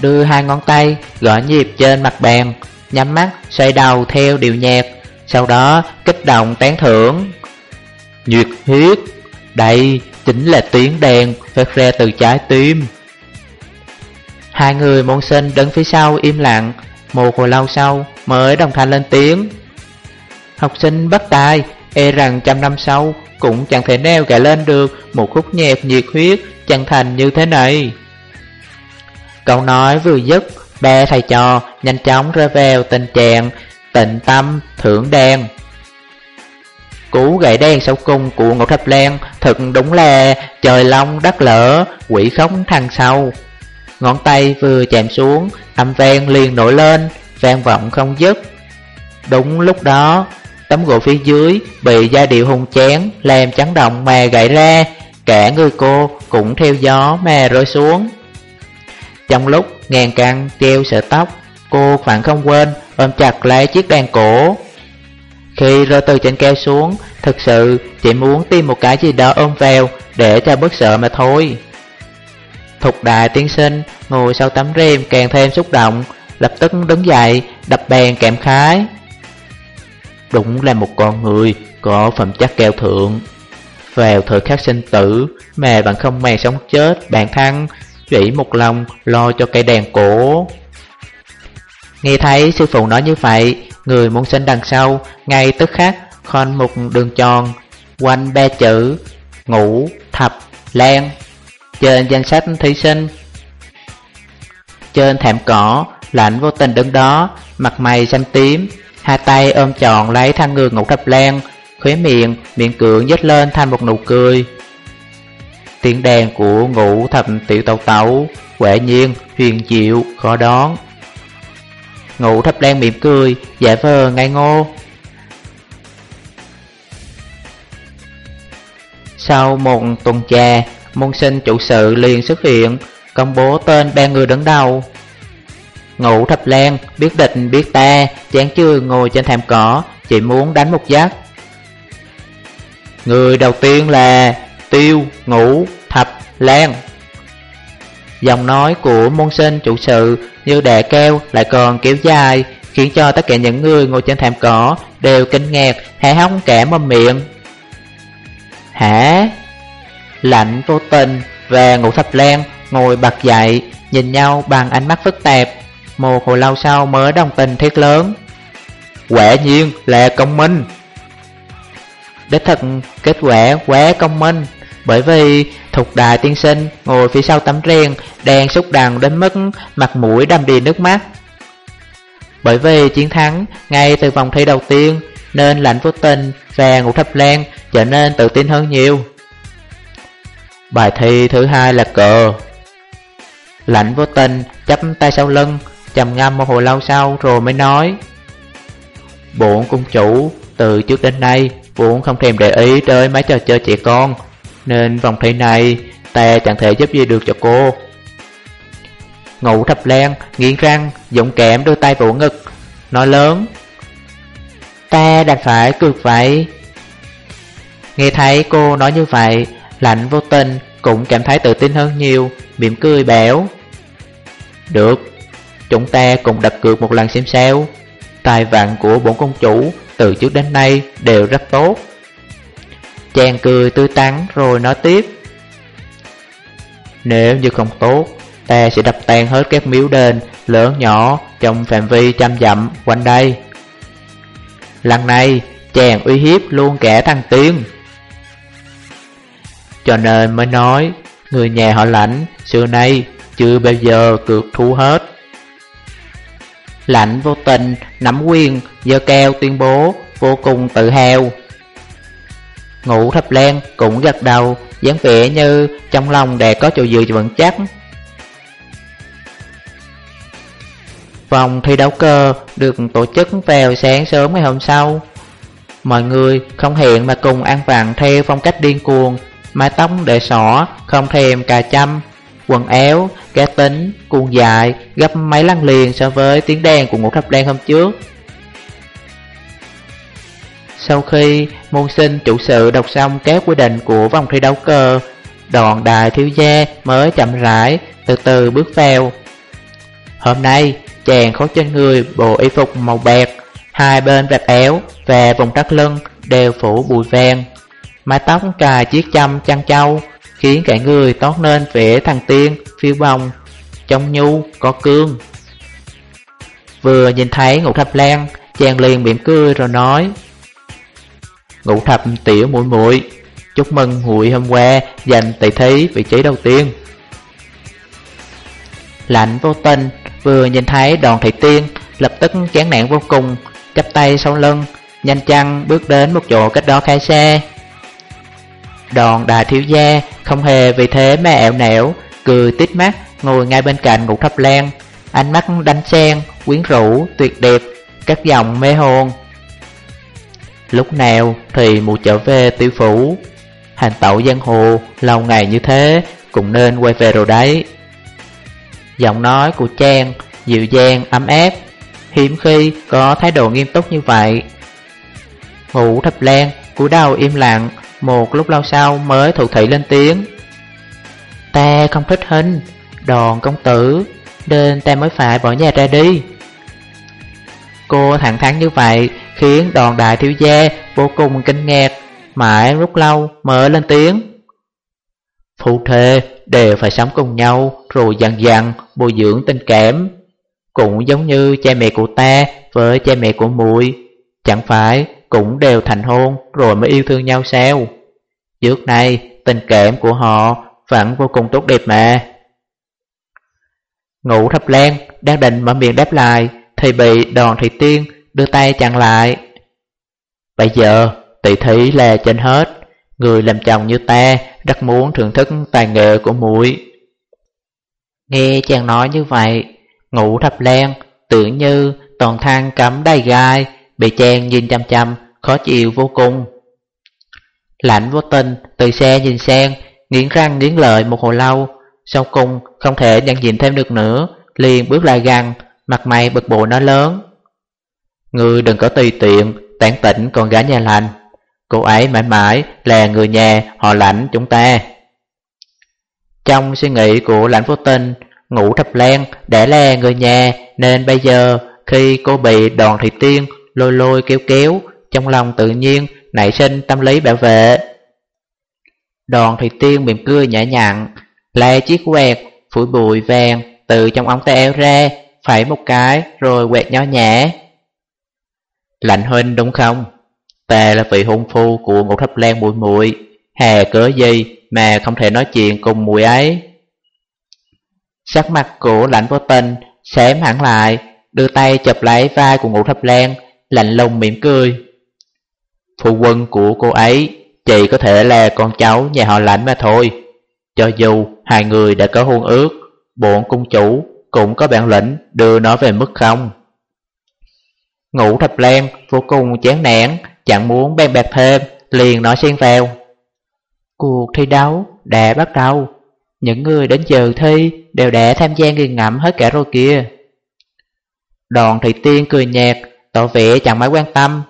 Đưa hai ngón tay gõ nhịp trên mặt bàn Nhắm mắt xoay đầu theo điệu nhạc Sau đó kích động tán thưởng. Nhiệt huyết Đây chính là tiếng đèn phát ra từ trái tim. Hai người môn sinh đứng phía sau im lặng một hồi lâu sau, mới đồng thanh lên tiếng. Học sinh bất tài E rằng trăm năm sau cũng chẳng thể neo gạ lên được Một khúc nhạc nhiệt huyết chân thành như thế này. Câu nói vừa dứt Ba thầy trò nhanh chóng rơi vào tình trạng tịnh tâm thưởng đen Cú gậy đen sau cung của Ngọc Thập Lan Thật đúng là trời long đất lỡ Quỷ khóc thằng sau. Ngón tay vừa chạm xuống, Âm vang liền nổi lên, Vang vọng không dứt. Đúng lúc đó, Tấm gỗ phía dưới bị giai điệu hùng chén Làm chấn động mà gãy ra, Cả người cô cũng theo gió mà rơi xuống. Trong lúc ngàn căng treo sợi tóc, Cô khoảng không quên ôm chặt lấy chiếc đàn cổ. Khi rơi từ trên cao xuống, Thực sự chỉ muốn tìm một cái gì đó ôm vào Để cho bớt sợ mà thôi. Thục đại tiên sinh, ngồi sau tấm rèm càng thêm xúc động, Lập tức đứng dậy, đập bàn kèm khái. Đúng là một con người có phẩm chất cao thượng. Vào thời khắc sinh tử Mà bạn không màng sống chết Bạn thăng chỉ một lòng lo cho cây đèn cổ. Nghe thấy sư phụ nói như vậy, Người muốn sinh đằng sau, Ngay tức khắc khoanh một đường tròn, Quanh ba chữ Ngũ thập, lan. Trên danh sách thí sinh. Trên thảm cỏ, Lạnh vô tình đứng đó, Mặt mày xanh tím, Hai tay ôm tròn lấy thang người ngủ thập lan, Khóe miệng miệng cưỡng dứt lên thành một nụ cười. Tiếng đèn của ngũ thập tiểu tàu tẩu Quả nhiên, huyền diệu, khó đón Ngũ thập lan mỉm cười, Giả vờ ngây ngô. Sau một tuần trà Môn sinh chủ sự liền xuất hiện, Công bố tên ba người đứng đầu. Ngũ thập lan, biết địch, biết ta Chán chưa ngồi trên thảm cỏ, Chỉ muốn đánh một giấc Người đầu tiên là Tiêu Ngũ Thập Lan. Giọng nói của môn sinh chủ sự như đè keo lại còn kéo dài, Khiến cho tất cả những người ngồi trên thảm cỏ đều kinh ngạc há hốc cả mồm miệng. Hả? Lạnh vô tình và ngũ thập lan ngồi bật dậy, Nhìn nhau bằng ánh mắt phức tạp. Một hồi lâu sau mới đồng tình thiết lớn. Quả nhiên là công minh. Đích thật kết quả quá công minh, Bởi vì Thục đại tiên sinh ngồi phía sau tấm rèn Đang xúc đằng đến mức mặt mũi đầm đìa nước mắt. Bởi vì chiến thắng ngay từ vòng thi đầu tiên, Nên lãnh vô tình và ngũ thập lan trở nên tự tin hơn nhiều. Bài thi thứ hai là cờ. Lãnh vô tình chắp tay sau lưng, trầm ngâm một hồi lâu sau rồi mới nói Bổn cung chủ, từ trước đến nay Vốn không thèm để ý tới mấy trò chơi trẻ con, Nên vòng thi này ta chẳng thể giúp gì được cho cô. Ngủ thập len nghiến răng, Dũng kẽm đưa tay vỗ ngực, Nói lớn, Ta đành phải cược vậy. Nghe thấy cô nói như vậy Lạnh vô tình cũng cảm thấy tự tin hơn nhiều Mỉm cười béo Được Chúng ta cùng đặt cược một lần xem sao Tài vạn của bổn công chủ từ trước đến nay đều rất tốt. Chàng cười tươi tắn rồi nói tiếp. Nếu như không tốt, ta sẽ đập tan hết các miếu đền lớn nhỏ trong phạm vi trăm dặm quanh đây. Lần này, chàng uy hiếp luôn kẻ thằng tiên. Cho nên mới nói, người nhà họ lãnh xưa nay chưa bao giờ cược thua hết. lãnh vô tình, nắm quyền, giơ keo tuyên bố, vô cùng tự hào. Ngũ thập lan cũng gật đầu, dáng vẻ như trong lòng đã có chỗ dựa vững chắc. Vòng thi đấu cơ được tổ chức vào sáng sớm ngày hôm sau. Mọi người không hẹn mà cùng ăn vặn theo phong cách điên cuồng, mái tóc để xỏ, không thèm cà chăm, quần áo, cá tính, cuồng dài, gấp mấy lần liền so với tiếng đen của ngũ thập đen hôm trước. Sau khi môn sinh chủ sự đọc xong các quy định của vòng thi đấu cơ, đoàn đại thiếu gia mới chậm rãi, từ từ bước vào. Hôm nay, chàng khoác trên người bộ y phục màu bạc, hai bên vạt áo và vùng thắt lưng đều phủ bùi vàng mái tóc cài chiếc châm chăn châu, khiến cả người tốt nên vẻ thằng tiên, phiêu bồng, trong nhu, có cương. Vừa nhìn thấy ngũ thập lan, chàng liền mỉm cười rồi nói Ngũ thập tiểu muội muội chúc mừng muội hôm qua giành tỷ thí vị trí đầu tiên. Lạnh vô tình vừa nhìn thấy đoàn thị tiên lập tức chán nản vô cùng, chắp tay sau lưng, nhanh chăng bước đến một chỗ cách đó khá xe. Đoàn đại thiếu gia không hề vì thế mà ẹo nẻo, cười tít mắt ngồi ngay bên cạnh ngục thập lan, ánh mắt đánh sen, quyến rũ, tuyệt đẹp, các dòng mê hồn. Lúc nào thì mụ trở về tiêu phủ, hành tẩu giang hồ lâu ngày như thế cũng nên quay về rồi đấy. Giọng nói của Trang dịu dàng, ấm áp, hiếm khi có thái độ nghiêm túc như vậy. Ngủ thập lan, cúi đầu im lặng, một lúc lâu sau mới thủ thị lên tiếng. Ta không thích hình, đòn công tử, nên ta mới phải bỏ nhà ra đi. Cô thẳng thắn như vậy khiến đòn đại thiếu gia vô cùng kinh ngạc, mãi lúc lâu mới lên tiếng. Phụ thê đều phải sống cùng nhau rồi dần dần bồi dưỡng tình cảm. Cũng giống như cha mẹ của ta với cha mẹ của muội chẳng phải cũng đều thành hôn rồi mới yêu thương nhau sao? Trước nay tình cảm của họ vẫn vô cùng tốt đẹp mà. Ngũ thập len đang định mở miệng đáp lại thì bị đòn thị tiên đưa tay chặn lại. Bây giờ tỷ thí là trên hết, người làm chồng như ta rất muốn thưởng thức tài nghệ của muội. Nghe chàng nói như vậy, ngũ thập len tưởng như toàn thang cắm đầy gai, bị chen nhìn chăm chăm, khó chịu vô cùng. lãnh vô tình, từ xe nhìn sang, nghiến răng nghiến lợi một hồi lâu, sau cùng không thể nhận nhìn thêm được nữa, liền bước lại gần, mặt mày bực bội nói lớn. Người đừng có tùy tiện, tản tỉnh con gái nhà lành. Cô ấy mãi mãi là người nhà họ lãnh chúng ta. Trong suy nghĩ của lãnh vô tình, ngũ thập len để là người nhà nên bây giờ khi cô bị đoàn thị tiên lôi lôi kéo kéo, trong lòng tự nhiên nảy sinh tâm lý bảo vệ. Đòn Thủy tiên mỉm cười nhã nhặn, lấy chiếc quẹt, phủi bụi vàng từ trong ống tay áo ra, phải một cái rồi quẹt nhỏ nhẹ. Lạnh huynh đúng không? Ta là vị hôn phu của ngũ thập lan muội muội hè cớ gì mà không thể nói chuyện cùng muội ấy Sắc mặt của lạnh vô tình xém hẳn lại Đưa tay chụp lấy vai của ngũ thập lan Lạnh lùng mỉm cười. Phụ quân của cô ấy, Chỉ có thể là con cháu nhà họ lãnh mà thôi. Cho dù hai người đã có hôn ước Bọn cung chủ cũng có bản lĩnh đưa nó về mức không. Ngũ thập lan vô cùng chán nản, Chẳng muốn bàn bạc thêm, Liền nói xen vào. Cuộc thi đấu đã bắt đầu. Những người đến giờ thi Đều đã tham gia nghiền ngẫm hết cả rồi kia Đoàn thị tiên cười nhạt Tỏ vẻ chẳng mấy quan tâm.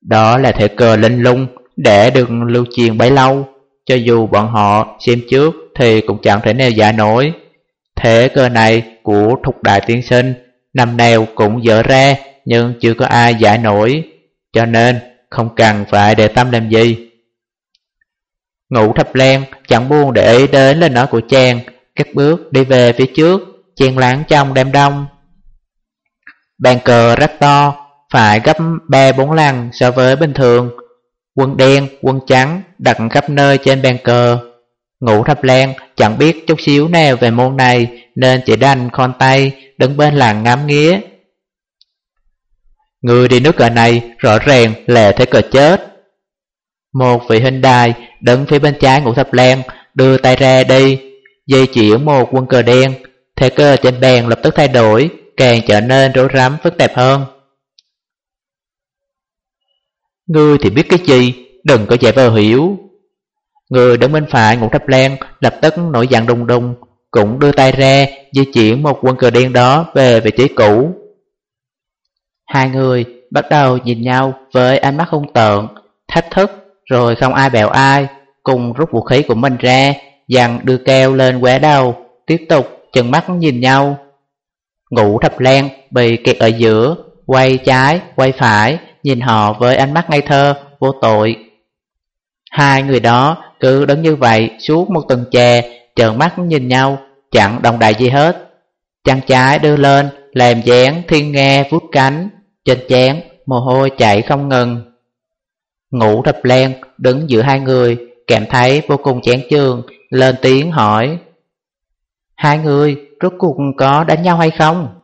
Đó là thể cờ linh lung Để được lưu truyền bấy lâu. Cho dù bọn họ xem trước Thì cũng chẳng thể nào giả nổi. Thế cờ này của thục đại tiên sinh Năm nào cũng dở ra, Nhưng chưa có ai giải nổi. Cho nên không cần phải để tâm làm gì. Ngũ thập len chẳng buồn để ý đến lời nói của chàng. Các bước đi về phía trước Chen láng trong đêm đông. Bàn cờ rất to Phải gấp ba bốn lần so với bình thường. Quân đen, quân trắng đặt khắp nơi trên bàn cờ. Ngũ thập lan chẳng biết chút xíu nào về môn này Nên chỉ đành khon tay đứng bên làng ngắm nghía. Người đi nước cờ này rõ ràng là thế cờ chết. Một vị hình đài đứng phía bên trái ngũ thập lan đưa tay ra đi, dây chuyển một quân cờ đen, thế cờ trên bàn lập tức thay đổi, càng trở nên rối rắm phức tạp hơn. Ngươi thì biết cái gì, đừng có chạy vờ hiểu. Người đứng bên phải ngũ thập lan lập tức nổi giận đùng đùng, cũng đưa tay ra di chuyển một quân cờ đen đó về vị trí cũ. Hai người bắt đầu nhìn nhau với ánh mắt hung tợn, thách thức, rồi không ai bèo ai, cùng rút vũ khí của mình ra, Dặn đưa keo lên quẻ đầu, tiếp tục chừng mắt nhìn nhau. Ngũ thập len bị kẹt ở giữa, quay trái, quay phải, nhìn họ với ánh mắt ngây thơ, vô tội. Hai người đó cứ đứng như vậy suốt một tuần chè, trợn mắt nhìn nhau, chẳng đồng đại gì hết. Chân trái đưa lên, làm dáng thiên nghe vút cánh, trên chén, mồ hôi chảy không ngừng. Ngủ thập len, đứng giữa hai người, cảm thấy vô cùng chán chường, lên tiếng hỏi. Hai người, rốt cuộc có đánh nhau hay không?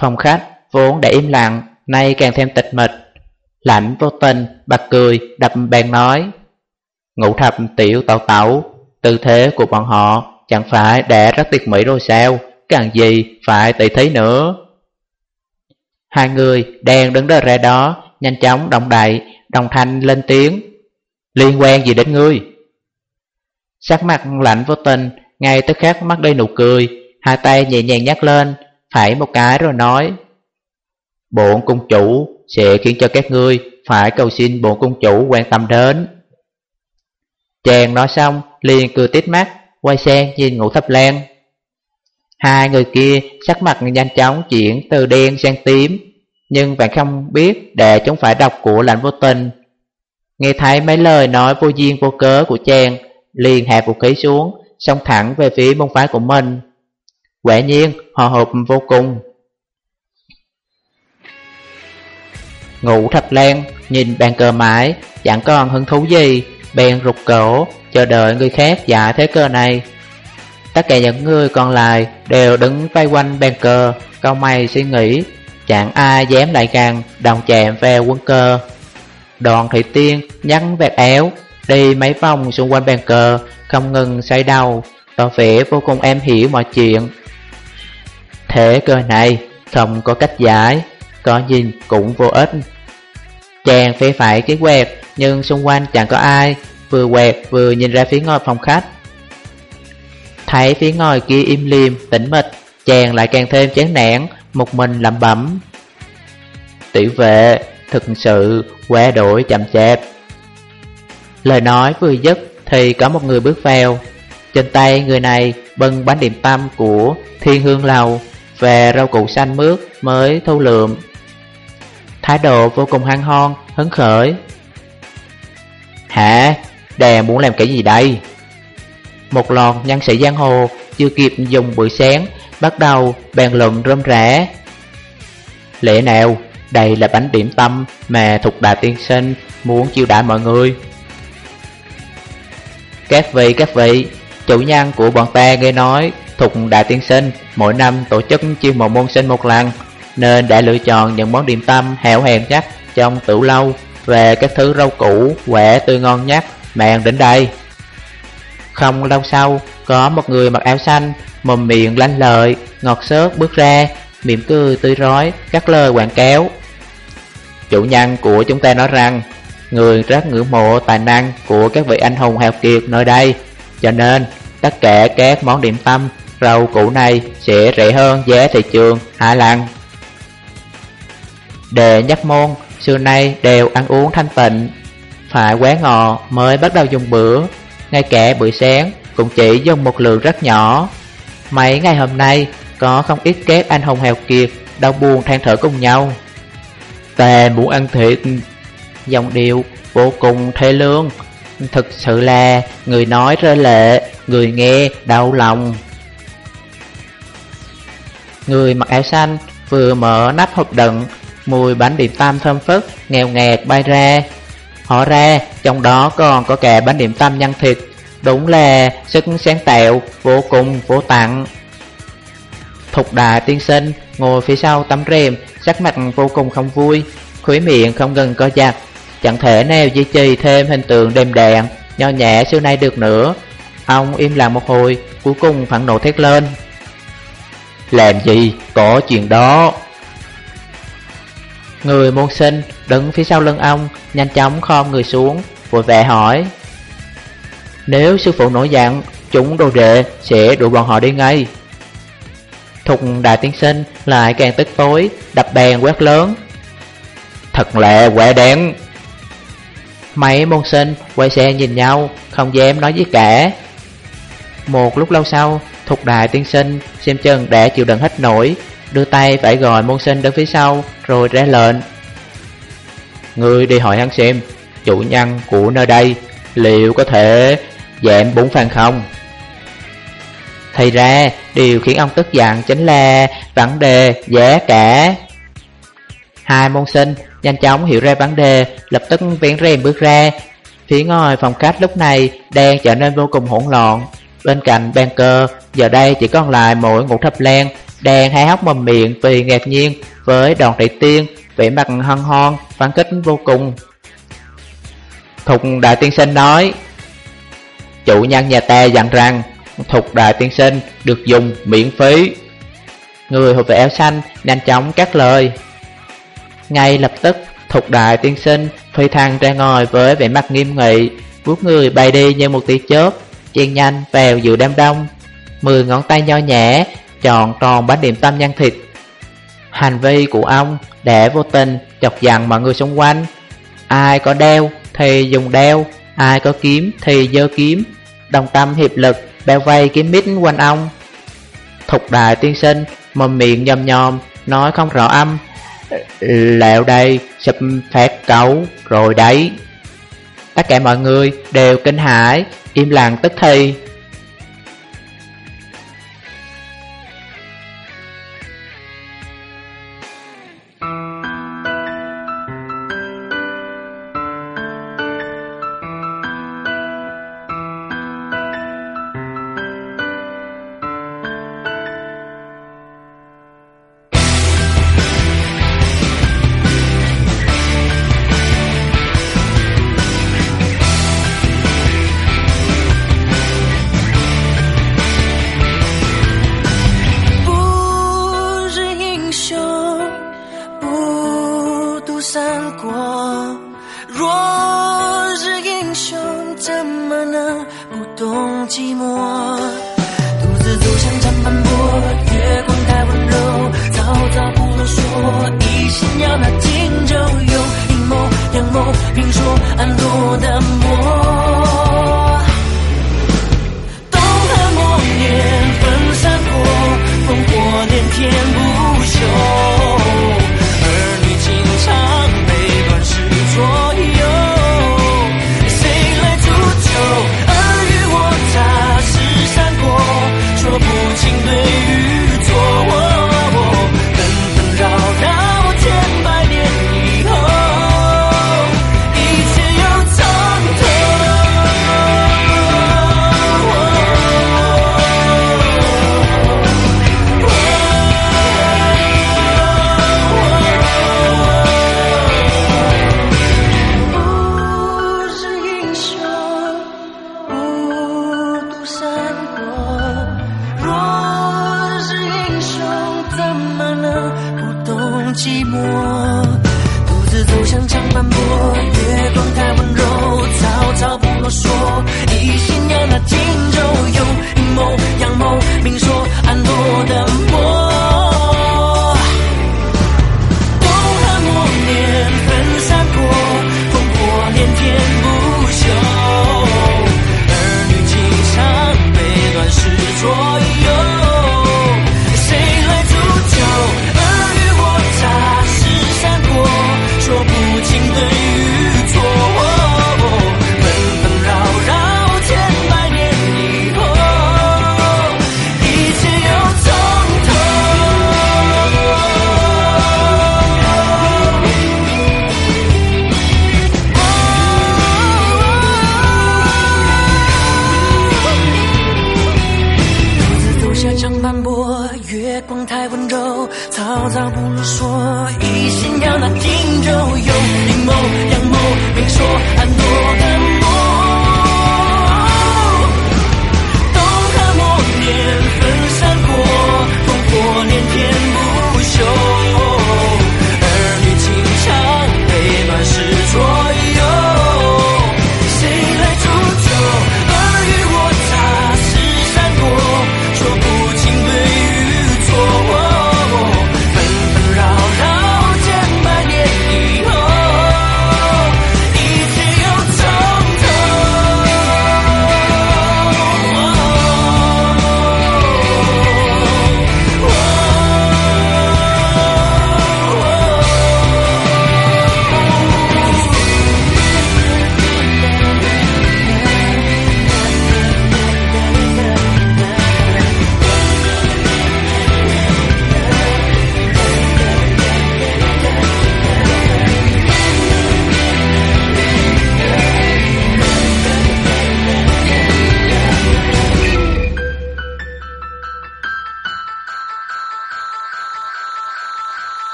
Phòng khách vốn đã im lặng, nay càng thêm tịch mịch. Lạnh vô tình, bật cười, đập bàn nói. Ngũ thập tiểu tẩu tẩu, tư thế của bọn họ chẳng phải đã rất tuyệt mỹ rồi sao, càng gì phải tỷ thí nữa. Hai người đang đứng đợi ra đó, nhanh chóng động đậy, đồng thanh lên tiếng. Liên quan gì đến ngươi? Sắc mặt lạnh vô tình, ngay tức khắc mắt đi nụ cười, hai tay nhẹ nhàng nhắc lên, phải một cái rồi nói. Bộn cung chủ sẽ khiến cho các ngươi phải cầu xin bộn cung chủ quan tâm đến. Chàng nói xong, liền cười tít mắt, quay sang nhìn ngũ thập lan. Hai người kia sắc mặt nhanh chóng chuyển từ đen sang tím, nhưng bạn không biết để chúng phải đọc của lạnh vô tình. Nghe thấy mấy lời nói vô duyên vô cớ của chàng, liền hạ vũ khí xuống, xông thẳng về phía môn phái của mình. Quả nhiên, họ hợp vô cùng. Ngủ thập lan, nhìn bàn cờ mãi, chẳng còn hứng thú gì, bèn rụt cổ, chờ đợi người khác giả thế cờ này. Tất cả những người còn lại đều đứng vây quanh bàn cờ, câu mày suy nghĩ, chẳng ai dám lại gần đồng chạm về quân cờ. Đoàn thị tiên nhắn vẹt éo, đi mấy vòng xung quanh bàn cờ, không ngừng xoay đầu, tỏ vẻ vô cùng em hiểu mọi chuyện. Thế cơ này không có cách giải, có nhìn cũng vô ích. Chàng phê phải cái quẹt, nhưng xung quanh chẳng có ai, vừa quẹt vừa nhìn ra phía ngoài phòng khách. Thấy phía ngoài kia im liềm, tĩnh mịch, chàng lại càng thêm chán nản, một mình lẩm bẩm. Tiểu vệ, thực sự quá đổi chậm chạp. Lời nói vừa dứt thì có một người bước vào. Trên tay người này bưng bánh điểm tâm của thiên hương lầu và rau củ xanh mướt mới thu lượm. Thái độ vô cùng hăng hon, hứng khởi. Hả? Đè muốn làm cái gì đây? Một lòn nhân sĩ giang hồ chưa kịp dùng buổi sáng bắt đầu bàn luận rơm rã. Lẽ nào đây là bánh điểm tâm mà Thục Đà Tiên Sinh muốn chiêu đãi mọi người? Các vị, các vị, chủ nhân của bọn ta nghe nói Thục Đại Tiên Sinh mỗi năm tổ chức chiêu mộ môn sinh một lần Nên đã lựa chọn những món điểm tâm hẻo hèn nhất trong tủ lâu Về các thứ rau củ, quẻ tươi ngon nhất mang đến đây. Không lâu sau, có một người mặc áo xanh, mồm miệng lanh lợi, ngọt xớt bước ra Mỉm cười tươi rói, các lời quảng cáo. Chủ nhân của chúng ta nói rằng Người rất ngưỡng mộ tài năng của các vị anh hùng hào kiệt nơi đây. Cho nên, tất cả các món điểm tâm, rau củ này sẽ rẻ hơn giá thị trường Hạ Lăng. Đề nhắc môn xưa nay đều ăn uống thanh tịnh, Phải quá ngọ mới bắt đầu dùng bữa. Ngay cả bữa sáng cũng chỉ dùng một lượng rất nhỏ. Mấy ngày hôm nay, có không ít các anh hùng hào kiệt đau buồn than thở cùng nhau. Ta muốn ăn thịt Dòng điệu vô cùng thê lương. Thực sự là người nói rơi lệ, Người nghe đau lòng. Người mặc áo xanh vừa mở nắp hộp đựng, Mùi bánh điểm tâm thơm phức, nghèo nghẹt bay ra. Họ ra trong đó còn có cả bánh điểm tâm nhân thịt, Đúng là sức sáng tạo vô cùng vô tặng Thục đại tiên sinh ngồi phía sau tấm rèm, Sắc mặt vô cùng không vui Khói miệng không ngừng co giặt Chẳng thể nào duy trì thêm hình tượng đêm đèn, Nho nhẹ xưa nay được nữa. Ông im lặng một hồi, Cuối cùng phản nộ thét lên. Làm gì? Có chuyện đó. Người môn sinh đứng phía sau lưng ông, Nhanh chóng khom người xuống, Vội vẻ hỏi. Nếu sư phụ nổi giận, Chúng đồ đệ sẽ đuổi bọn họ đi ngay. Thục đại tiên sinh lại càng tức tối, Đập bèn quét lớn. Thật là quẻ đen Mấy môn sinh quay xe nhìn nhau Không dám nói với cả Một lúc lâu sau Thục đại tiên sinh xem chân đã chịu đựng hết nổi Đưa tay phải gọi môn sinh đến phía sau Rồi ra lệnh Người đi hỏi hắn xem Chủ nhân của nơi đây Liệu có thể giảm bốn phần không? Thì ra, điều khiến ông tức giận chính là vấn đề giá cả. Hai môn sinh nhanh chóng hiểu ra vấn đề, lập tức vén rèm bước ra. Phía ngoài phòng khách lúc này đang trở nên vô cùng hỗn loạn. Bên cạnh bàn cờ, giờ đây chỉ còn lại mỗi ngũ thập lan đang há hốc mồm miệng vì ngạc nhiên với đòn trị tiên, vẻ mặt hân hon, phán kích vô cùng. Thục đại tiên sinh nói, chủ nhân nhà ta dặn rằng Thục đại tiên sinh được dùng miễn phí. Người hộp vệ áo xanh nhanh chóng cắt lời. Ngay lập tức, Thục đại tiên sinh phi thăng ra ngồi với vẻ mặt nghiêm nghị, vuốt người bay đi như một tia chớp, chen nhanh vào giữa đám đông. Mười ngón tay nho nhẹ, chọn tròn bánh điểm tâm nhân thịt. Hành vi của ông để vô tình chọc giận mọi người xung quanh. Ai có đeo thì dùng đeo, ai có kiếm thì dơ kiếm, đồng tâm hiệp lực bao vây kiếm mít quanh ông. Thục đại tiên sinh, mồm miệng nhòm nhòm, nói không rõ âm. Lẹo đây, sụp phát cấu, rồi đấy. Tất cả mọi người đều kinh hãi, im lặng tức thì.